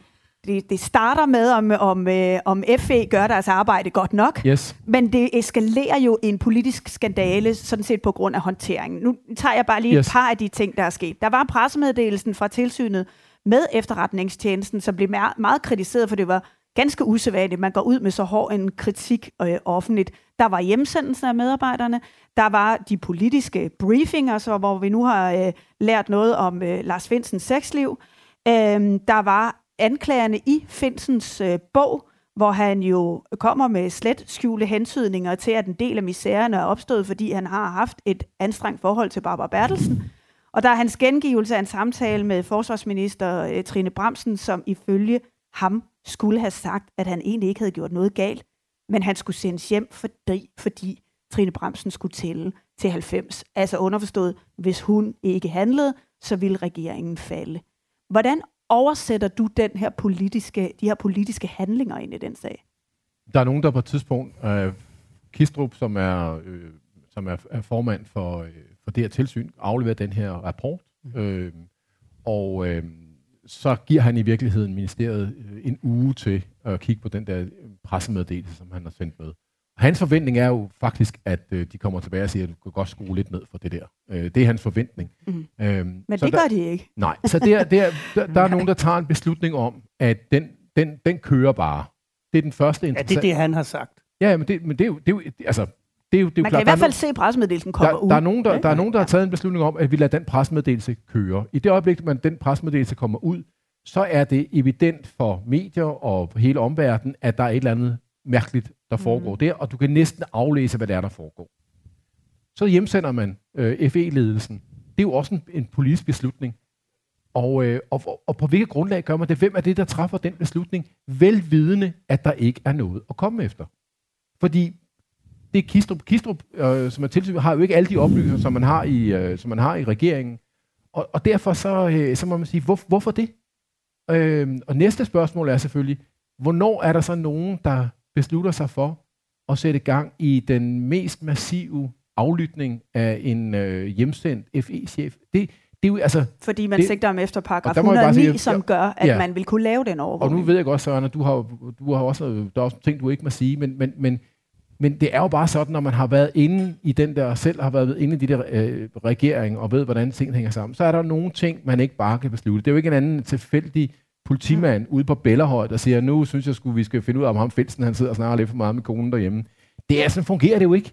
det, det starter med, om, om, øh, om FE gør deres arbejde godt nok, Yes. men det eskalerer jo en politisk skandale, sådan set på grund af håndteringen. Nu tager jeg bare lige. Yes. et par af de ting, der er sket. Der var pressemeddelelsen fra tilsynet med efterretningstjenesten, som blev meget, meget kritiseret, for det var ganske usædvanligt. Man går ud med så hård en kritik øh, offentligt. Der var hjemsendelsen af medarbejderne. Der var de politiske briefinger, så, hvor vi nu har øh, lært noget om øh, Lars Finsens sexliv. Øh, der var anklagerne i Finsens øh, bog, hvor han jo kommer med slet skjule hentydninger til, at en del af misæren er opstået, fordi han har haft et anstrengt forhold til Barbara Bertelsen. Og der er hans gengivelse af en samtale med forsvarsminister øh, Trine Bramsen, som ifølge ham skulle have sagt, at han egentlig ikke havde gjort noget galt, men han skulle sendes hjem, fordi, fordi Trine Bramsen skulle tælle til 90. Altså underforstået, hvis hun ikke handlede, så ville regeringen falde. Hvordan oversætter du den her politiske, de her politiske handlinger ind i den sag? Der er nogen, der på et tidspunkt, øh, Kistrup, som er, øh, som er, er formand for, øh, for det her tilsyn, afleverer den her rapport. Mm. Øh, og øh, så giver han i virkeligheden ministeriet øh, en uge til at kigge på den der pressemeddelelse, som han har sendt med. Og hans forventning er jo faktisk, at øh, de kommer tilbage og siger, at du kan godt skrue lidt ned for det der. Øh, det er hans forventning. Mm. Øhm, Men det der, gør de ikke. Nej, så der, der, der, der er nogen, der tager en beslutning om, at den, den, den kører bare. Det er den første Ja, det er det, han har sagt. Ja, men det, men det er jo, det er jo altså, det er jo, det er jo Man klart, kan i er hvert fald se, at pressemeddelelsen kommer der, ud. Der er, nogen, der, der er nogen, der har taget en beslutning om, at vi lader den pressemeddelelse køre. I det øjeblik, man den pressemeddelelse kommer ud, så er det evident for medier og hele omverdenen, at der er et eller andet mærkeligt, der foregår der, og du kan næsten aflæse, hvad det er, der foregår. Så hjemsender man øh, FE-ledelsen. Det er jo også en, en politisk beslutning. Og, øh, og, og på hvilket grundlag gør man det? Hvem er det, der træffer den beslutning? Velvidende, at der ikke er noget at komme efter. Fordi det er Kistrup, Kistrup øh, som er tilsyn, har jo ikke alle de oplysninger, som man har i, øh, som man har i regeringen. Og, og derfor så, øh, så må man sige, hvor, hvorfor det? Øh, og næste spørgsmål er selvfølgelig, hvornår er der så nogen, der beslutter sig for at sætte gang i den mest massive aflytning af en øh, hjemsendt FE-chef? Det, det er jo, altså, Fordi man det, sigter om efter og paragraf der må jeg bare 109, sige, som gør, at ja. man vil kunne lave den og overvågning. nu ved jeg godt, Søren, at du har, du har også, der er også ting, du ikke må sige, men, men, men, men det er jo bare sådan, når man har været inde i den der, selv har været inde i de der øh, regering, og ved, hvordan tingene hænger sammen, så er der nogle ting, man ikke bare kan beslutte. Det er jo ikke en anden tilfældig politimand ude på Bellerhøj, der siger, nu synes jeg, skulle, vi skal finde ud af, om ham Finsen, han sidder og snakker lidt for meget med konen derhjemme. Det er sådan fungerer det jo ikke.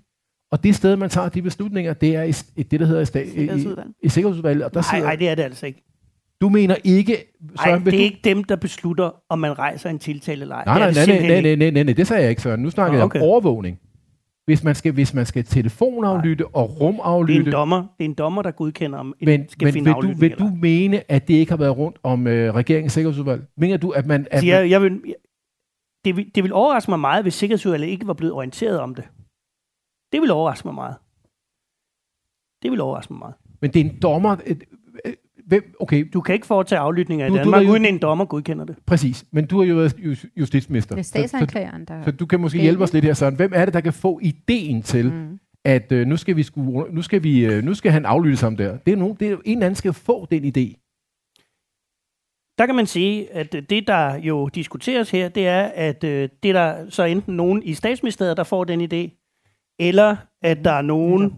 Og det sted, man tager de beslutninger, det er i, i det, der hedder i, sta- i, i, i Sikkerhedsudvalget. Og der Nej, sidder, nej, det er det altså ikke. Du mener ikke... Nej, det er du- ikke dem, der beslutter, om man rejser en tiltale eller ej. Nej, nej, nej, nej, nej, nej, nej, nej, nej, det sagde jeg ikke, Søren. Nu snakker Nå, jeg okay. om overvågning. Hvis man skal, hvis man skal telefonaflytte og Det er rumaflytte, en dommer, det er en dommer der godkender, om en men, skal men finde vil, du, vil du mene, at det ikke har været rundt om øh, regeringens sikkerhedsudvalg? Mener du, at man... At jeg, jeg vil, jeg, det, vil, det vil overraske mig meget, hvis Sikkerhedsudvalget ikke var blevet orienteret om det. Det vil overraske mig meget. Det vil overraske mig meget. men det er en dommer... Et, hvem, okay, Du kan ikke foretage aflytninger i Du- du Danmark, jo- uden en dommer godkender det. præcis. Men du har jo været ju- justitsminister. Det er Så- statsanklageren, der... Så, så du kan måske hjælpe os lidt her, Søren. Hvem er det, der kan få ideen til, mm. at øh, nu skal vi sku, nu skal vi, øh, nu skal han aflytte ham der? Det er, nogen, det er en eller anden, skal få den idé. Der kan man sige, at det, der jo diskuteres her, det er, at øh, det er der så enten nogen i statsministeriet, der får den idé, eller at der er nogen,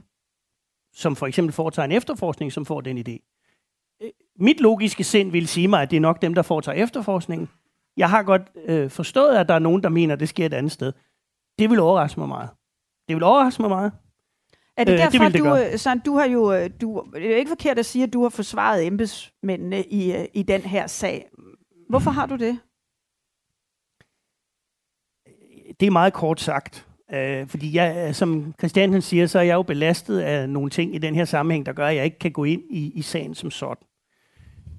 som for eksempel foretager en efterforskning, som får den idé. Mit logiske sind vil sige mig, at det er nok dem, der foretager efterforskningen. Jeg har godt øh, forstået, at der er nogen, der mener, at det sker et andet sted. Det vil overraske mig meget. Det vil overraske mig meget. Er det Øh, det derfor, vil det du, gøre. øh, Søren, du har jo, øh, du, det er jo ikke forkert at sige, at du har forsvaret embedsmændene i, øh, i den her sag. Hvorfor har du det? Det er meget kort sagt. Øh, fordi jeg, som Christian han siger, så er jeg jo belastet af nogle ting i den her sammenhæng, der gør, at jeg ikke kan gå ind i, i sagen som sådan.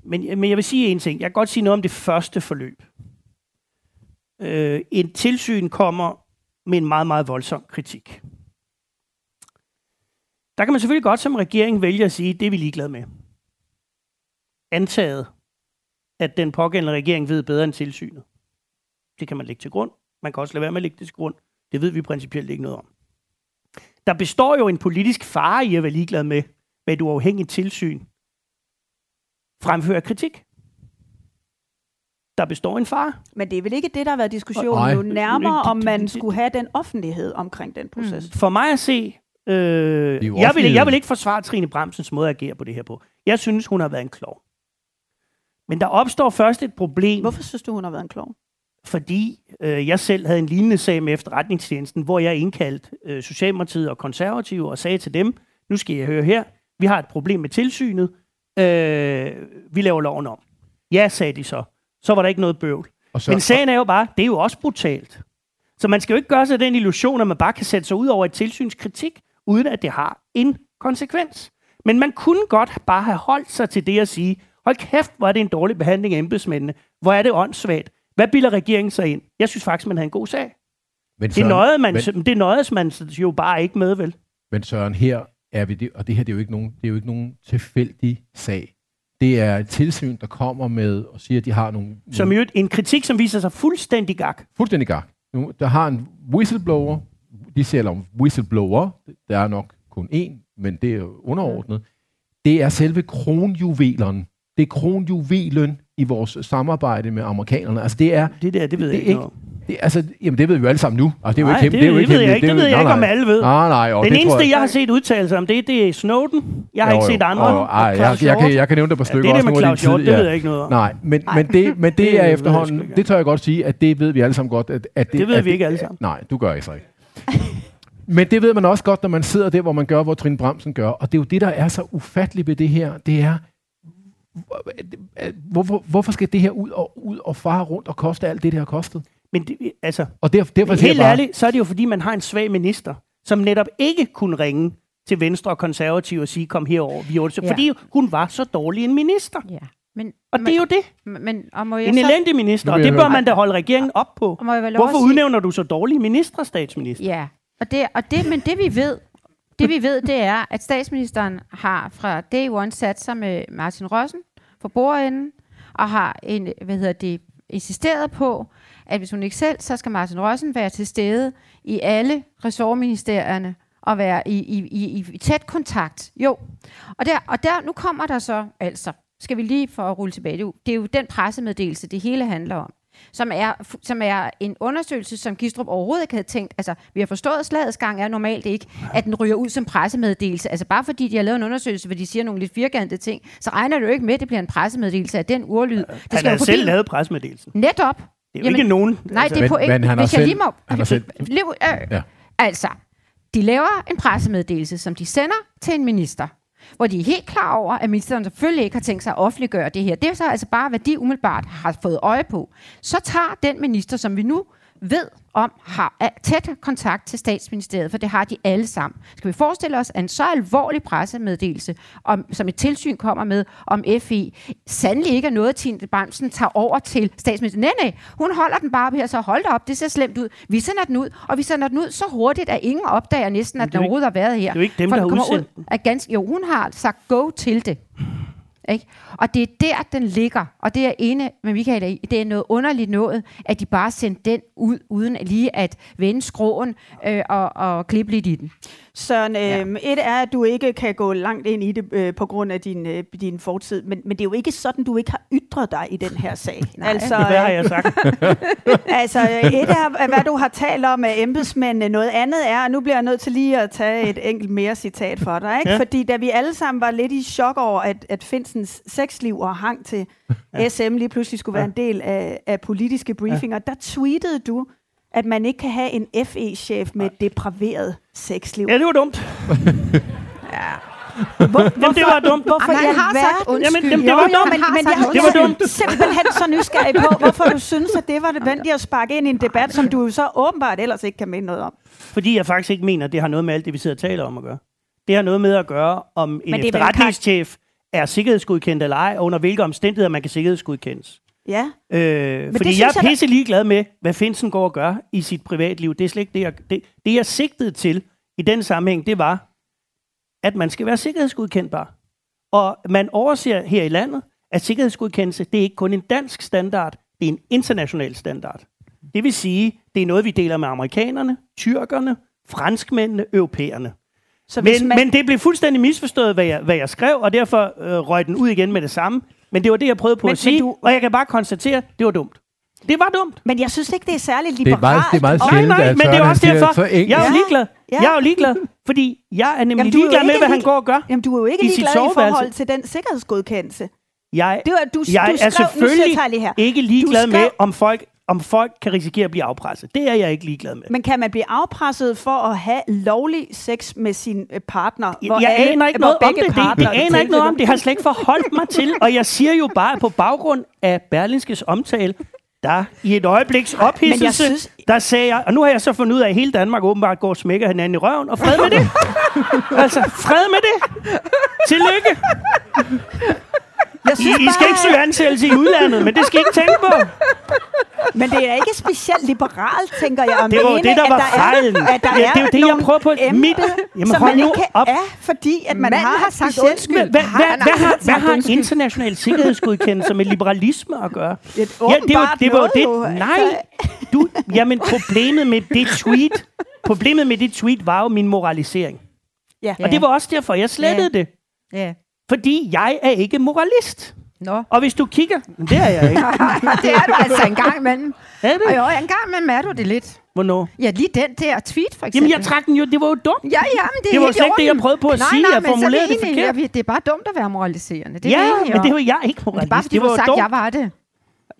Men, men jeg vil sige en ting. Jeg kan godt sige noget om det første forløb. Øh, en tilsyn kommer med en meget, meget voldsom kritik. Der kan man selvfølgelig godt som regering vælge at sige, det er vi ligeglade med. Antaget, at den pågældende regering ved bedre end tilsynet. Det kan man lægge til grund. Man kan også lade være med at lægge det til grund. Det ved vi principielt ikke noget om. Der består jo en politisk fare i at være ligeglad med, hvad et uafhængigt tilsyn fremfører kritik. Der består en fare. Men det er vel ikke det, der har været diskussionen nu nærmere, om man skulle have den offentlighed omkring den proces. For mig at se, øh, jeg, vil, jeg vil ikke forsvare Trine Bramsens måde at agere på det her på. Jeg synes, hun har været en klog. Men der opstår først et problem. Hvorfor synes du, hun har været en klog? Fordi øh, jeg selv havde en lignende sag med efterretningstjenesten, hvor jeg indkaldte øh, Socialdemokratiet og Konservative og sagde til dem, nu skal jeg høre her, vi har et problem med tilsynet, øh, vi laver loven om. Ja, sagde de så. Så var der ikke noget bøvl. Og så- Men sagen er jo bare, det er jo også brutalt. Så man skal jo ikke gøre sig den illusion, at man bare kan sætte sig ud over et tilsynskritik, uden at det har en konsekvens. Men man kunne godt bare have holdt sig til det at sige, hold kæft, hvor er det en dårlig behandling af embedsmændene. Hvor er det åndssvagt. Hvad bilder regeringen sig ind? Jeg synes faktisk, man havde en god sag. Men Det Søren, nøjede man, men, det nøjede man jo bare ikke med, vel? men Søren, her, er vi det, og det her det er jo ikke nogen, det er jo ikke nogen tilfældig sag. Det er et tilsyn, der kommer med og siger, at de har nogle... Som jo en kritik, som viser sig fuldstændig gak. Fuldstændig gak. Nu, der har en whistleblower. De siger om whistleblower. Der er nok kun én, men det er underordnet. Det er selve kronjuveleren. Det er kronjuvelen i vores samarbejde med amerikanerne. Altså det er... Det der, det ved det jeg ikke om. Det, altså, jamen, det ved vi jo alle sammen nu. Altså, det er jo Nej, ikke det, det, er jo det, ikke ved jeg ikke. Det ved jeg ikke, om alle ved. Nej, nej. Og Den det eneste, jeg har set udtalelser om det, det er Snowden. Jeg har Jo, ikke jo. set andre. Jo, jo. Ej, jeg, Claus jeg, kan, jeg kan nævne dig på Ja, stykker. det er det også med Claus Hjort, det ved jeg ikke noget om. Nej, men, men, det, men det, Det ved er jeg efterhånden, det tør jeg godt sige, at det ved vi alle sammen godt. At, at Det ved at vi ikke alle sammen. Nej, du gør ikke så ikke. Men det ved man også godt, når man sidder der, hvor man gør, hvor Trine Bramsen gør. Og det er jo det, der er så ufatteligt ved det her. Det er, hvorfor, hvorfor skal det her ud og, ud og fare rundt og koste alt det, det har kostet? Men det, altså, Og derfor, derfor helt bare, ærligt, så er det jo fordi, man har en svag minister, som netop ikke kunne ringe til Venstre og Konservative og sige, kom herover. Vi ja. Ja. Fordi hun var så dårlig en minister. Ja. Men, Og det er jo det. Men, og må jeg En så, elendig minister, og det bør man da holde regeringen op på. Og må jeg Hvorfor sige- udnævner du så dårlige ministre, statsminister? Ja, og det, og det, men det vi ved, det vi ved, det er, at statsministeren har fra day one sat sig med Martin Rossen for bordenden, og har en, hvad hedder det, insisteret på, at hvis hun ikke selv, så skal Martin Rossen være til stede i alle ressortministerierne og være i, i, i, i tæt kontakt. Jo, og, der, og der, nu kommer der så altså, skal vi lige for at rulle tilbage, det er jo, det er jo den pressemeddelelse, det hele handler om som er, som er en undersøgelse, som Gistrup overhovedet ikke havde tænkt. Altså, vi har forstået, at slagets gang er normalt ikke, at den ryger ud som pressemeddelelse. Altså, bare fordi de har lavet en undersøgelse, hvor de siger nogle lidt firkantede ting, så regner det jo ikke med, at det bliver en pressemeddelelse af den urlyd. Det Han jo har forbi- selv lavet pressemeddelelsen. Netop. Det er jo ikke nogen... Nej, det er Men- på ikke. men han har Hvis jeg selv- lige må... han har selv- Lev, øh, Ja. Altså, de laver en pressemeddelelse, som de sender til en minister, hvor de er helt klar over, at ministeren selvfølgelig ikke har tænkt sig at offentliggøre det her. Det er så altså bare, hvad de umiddelbart har fået øje på. Så tager den minister, som vi nu ved om, har tæt kontakt til statsministeriet, for det har de alle sammen. Skal vi forestille os, at en så alvorlig pressemeddelelse, om, som et tilsyn kommer med om FI, sandelig ikke er noget, Tine Bramsen tager over til statsministeren. Nej, nej, hun holder den bare op her, så hold da op, det ser slemt ud. Vi sender den ud, og vi sender den ud så hurtigt, at ingen opdager næsten, at er den ikke- overhovedet har været her. det er jo ikke dem, For der den har udsendt ud af ganske, Jo, hun har sagt go til det. Ikke? Og det er der, den ligger. Og det er ene med Michael, i, det er noget underligt noget, at de bare sendte den ud, uden lige at vende skråen øh, og, og klippe lidt i den. Søren, øh, et er, at du ikke kan gå langt ind i det øh, på grund af din, øh, din fortid, men, men det er jo ikke sådan, du ikke har ytret dig i den her sag. Altså, Hvad har jeg sagt? altså, et er, hvad du har talt om af embedsmændene. Noget andet er, og nu bliver jeg nødt til lige at tage et enkelt mere citat for dig. Ikke? Ja. Ja. Fordi da vi alle sammen var lidt i chok over, at, at Finsens sexliv og hang til ja. SM lige pludselig skulle være en del af, af politiske briefinger, ja. der tweetede du, at man ikke kan have en FE-chef med et depraveret sexliv. Ja, det var dumt. Hvor, Jamen, det var dumt. Hvorfor Jamen, han har sagt undskyld. Jamen, det Jo, var jo, dumt. men, men jeg, Det var jeg dumt. simpelthen så nysgerrig på, hvorfor du synes, at det var nødvendigt at sparke ind i en debat, som du jo så åbenbart ellers ikke kan mene noget om. Fordi jeg faktisk ikke mener, at det har noget med alt det, vi sidder og taler om at gøre. Det har noget med at gøre, om en det er efterretningschef er sikkerhedsgodkendt eller ej, og under hvilke omstændigheder man kan sikkerhedsgodkendes. Ja. Øh, det fordi jeg er pisse ligeglad med, hvad Finsen går og gør i sit privatliv. Det er slet ikke det, jeg, det, det jeg sigtede til i den sammenhæng, det var, at man skal være sikkerhedsgodkendtbar. Og man overser her i landet, at sikkerhedsgodkendelse, det er ikke kun en dansk standard, det er en international standard. Det vil sige, det er noget, vi deler med amerikanerne, tyrkerne, franskmændene, europæerne. Så Men, man, men det blev fuldstændig misforstået, hvad jeg, hvad jeg skrev, og derfor øh, røg den ud igen med det samme. Men det var det, jeg prøvede på Men- at sige, men du- du... og jeg kan bare konstatere, det var dumt. Det var dumt. men jeg synes ikke, det er særligt Det er liberalt. meget, det er meget Nej, sjældent, nej, at men det er også derfor, enkelt. jeg er jo Ja. ligeglad. Ja. Jeg er jo ligeglad, fordi jeg er nemlig Jamen, er ligeglad med, hvad han går og gør. Jamen, du er jo ikke i sit ligeglad i forhold til den sikkerhedsgodkendelse. Jeg, Det var, du, jeg du er skrev, nu selvfølgelig her. ikke ligeglad skrev- med, om folk, om folk kan risikere at blive afpresset. Det er jeg ikke ligeglad med. Men kan man blive afpresset for at have lovlig sex med sin øh, partner? Jeg, jeg alle- aner ikke hvor noget om det. Det, det aner ikke noget om. Det har slet ikke forholdt mig til. Og jeg siger jo bare, at på baggrund af Berlinskes omtale, der i et øjebliks ophidselse, synes... der sagde jeg, og nu har jeg så fundet ud af, at hele Danmark åbenbart går og smækker hinanden i røven, og fred med det. altså, fred med det. Tillykke. Jeg I, synes I skal ikke søge ansættelse i udlandet, men det skal I ikke tænke på. Men det er ikke specielt liberalt, tænker jeg, at Det var mene, det, der at var der fejlen. Er, at der Ja, det er jo det, jeg prøver på. emner, Mit- Jamen, som man nu ikke kan op. er, fordi at man Manden har, har et sagt undskyld. Hvad, hvad, Han hvad, har hvad, har, hvad har en international sikkerhedsgodkendelse med liberalisme at gøre? Det Ja, det var, det var det. jo, Nej, altså. du, jamen problemet med det tweet, problemet med det tweet var jo min moralisering. Ja. Og det var også derfor, jeg slettede det. Ja. Fordi jeg er ikke moralist. Nå. Og hvis du kigger... Det er jeg ikke. det er du altså en gang imellem. Er det? Og jo, en gang imellem er du det lidt. Hvornår? Ja, lige den der tweet, for eksempel. Jamen, jeg trak den jo. Det var jo dumt. Ja, ja, men det, er Det var slet ikke det, jeg prøvede på at nej, sige. Nej, Jeg men er formulerede det forkert. Ja, det er bare dumt at være moraliserende. Det er Ja, enige men det var jeg ikke Men Det er bare moralist. fordi, Det du var har sagt, dumt. jeg var det.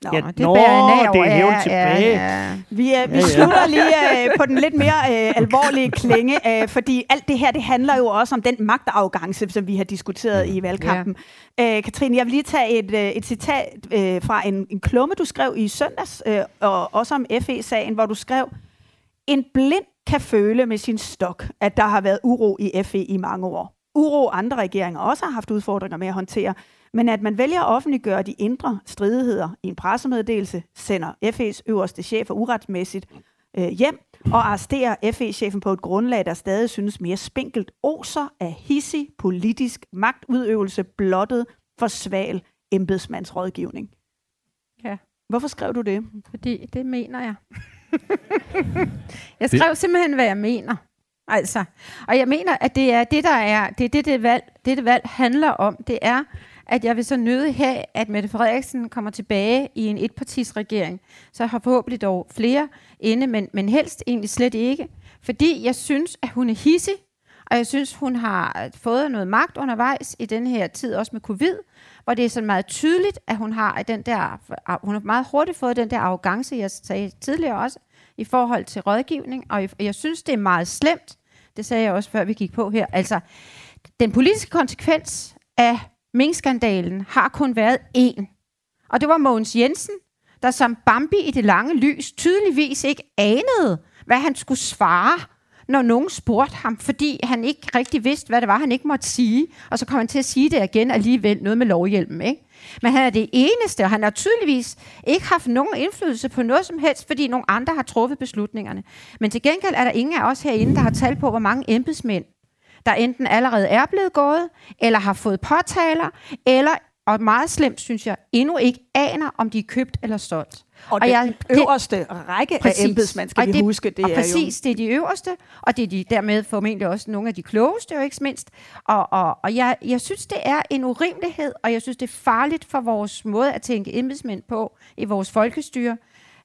Nå, Ja, det nå, bærer nag det er hævet Ja, tilbage. Ja, ja. Vi, øh, vi Ja, ja. slutter lige øh, på den lidt mere øh, alvorlige klinge, øh, fordi alt det her, det handler jo også om den magtarrogance, som vi har diskuteret i valgkampen. Øh, Katrine, jeg vil lige tage et, øh, et citat øh, fra en, en klumme, du skrev i søndags, øh, og også om FE-sagen, hvor du skrev, en blind kan føle med sin stok, at der har været uro i FE i mange år. Uro andre regeringer også har haft udfordringer med at håndtere, men at man vælger at offentliggøre de indre stridigheder i en pressemeddelelse, sender FE's øverste chefer uretmæssigt øh, hjem og arresterer FE-chefen på et grundlag, der stadig synes mere spinkelt oser af hissig politisk magtudøvelse blottet for sval embedsmandsrådgivning. Ja. Hvorfor skrev du det? Fordi det mener jeg. jeg skrev simpelthen, hvad jeg mener. Altså, og jeg mener, at det er det, der er, det er det, det valg, det, det valg handler om. Det er, at jeg vil så nøde have, at Mette Frederiksen kommer tilbage i en etpartisregering. Så jeg har forhåbentlig dog flere inde, men, men helst egentlig slet ikke. Fordi jeg synes, at hun er hissig, og jeg synes, hun har fået noget magt undervejs i den her tid, også med covid, hvor det er sådan meget tydeligt, at hun har den der, ah, hun har meget hurtigt fået den der arrogance, jeg sagde tidligere også, i forhold til rådgivning, og jeg synes, det er meget slemt. Det sagde jeg også, før vi gik på her. Altså, den politiske konsekvens af minkskandalen har kun været én. Og det var Mogens Jensen, der som Bambi i det lange lys tydeligvis ikke anede, hvad han skulle svare, når nogen spurgte ham, fordi han ikke rigtig vidste, hvad det var, han ikke måtte sige. Og så kom han til at sige det igen alligevel, noget med lovhjælpen. Ikke? Men han er det eneste, og han har tydeligvis ikke haft nogen indflydelse på noget som helst, fordi nogle andre har truffet beslutningerne. Men til gengæld er der ingen af os herinde, der har talt på, hvor mange embedsmænd, der enten allerede er blevet gået, eller har fået påtaler, eller, og meget slemt synes jeg, endnu ikke aner, om de er købt eller solgt. Og, den øverste række af embedsmænd, skal Og vi det, huske, det og er præcis, det er de øverste, og det er de dermed formentlig også nogle af de klogeste, jo ikke mindst. Og, og, og jeg, jeg synes, det er en urimelighed, og jeg synes, det er farligt for vores måde at tænke embedsmænd på i vores folkestyre.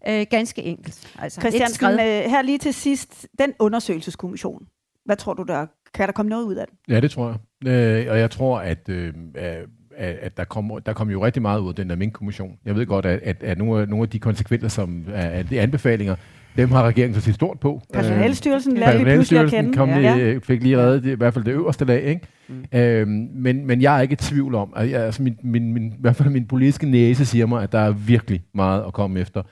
Øh, ganske enkelt. Altså, skred. øh, her lige til sidst, den undersøgelseskommission. Hvad tror du, der kan der komme noget ud af den? Ja, det tror jeg. Øh, og jeg tror, at, øh, at, at der kommer der kom jo rigtig meget ud af den der minkkommission. Jeg ved godt, at, at, at nogle, af, nogle af de konsekvenser, som er, de anbefalinger, dem har regeringen så set stort på. Personalstyrelsen Øh, lærte vi pludselig at Personalstyrelsen kende. kom Ja. lige, fik lige reddet det, i hvert fald det øverste lag. Ikke? Mm. Øhm, men, men jeg er ikke i tvivl om, at jeg, altså min, min, min, i hvert fald min politiske næse siger mig, at der er virkelig meget at komme efter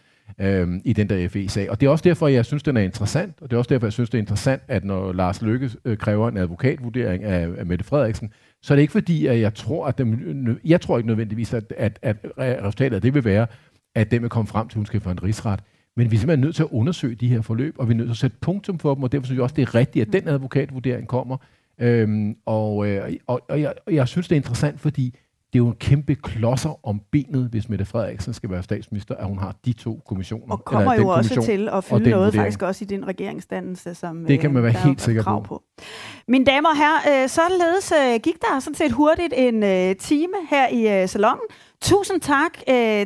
øhm, i den der FE-sag. Og det er også derfor, jeg synes, den er interessant, og det er også derfor, jeg synes, det er interessant, at når Lars Løkke øh, kræver en advokatvurdering af, af Mette Frederiksen, så er det ikke fordi, at jeg tror, at dem, jeg tror ikke nødvendigvis, at, at, at resultatet af det vil være, at den vil komme frem til, at hun skal for en rigsret. Men vi er simpelthen nødt til at undersøge de her forløb, og vi er nødt til at sætte punktum for dem, og derfor synes jeg også, det er rigtigt, at den advokatvurdering kommer. Øhm, og, øh, og, og, jeg, og jeg synes, det er interessant, fordi det er jo en kæmpe klodser om benet, hvis Mette Frederiksen skal være statsminister, at hun har de to kommissioner. Og kommer eller den jo også til at fylde den noget vurdering. faktisk også i din regeringsdannelse, som Det kan man øh, være helt er sikker krav på. Mine damer og herrer, øh, således øh, gik der sådan set hurtigt en time her i salongen. Tusind tak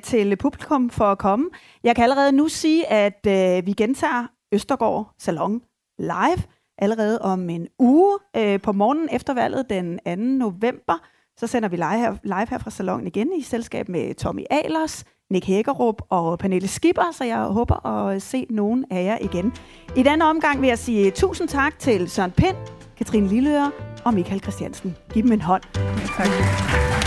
til publikum for at komme. Jeg kan allerede nu sige, at vi gentager Østergaard Salon live allerede om en uge på morgenen efter valget den 2. november. Så sender vi live her, live her fra salongen igen i selskab med Tommy Alers, Nick Hækkerup og Pernille Skipper, så jeg håber at se nogen af jer igen. I denne omgang vil jeg sige tusind tak til Søren Pind, Katrine Lilleøre og Michael Christiansen. Giv dem en hånd. Tak.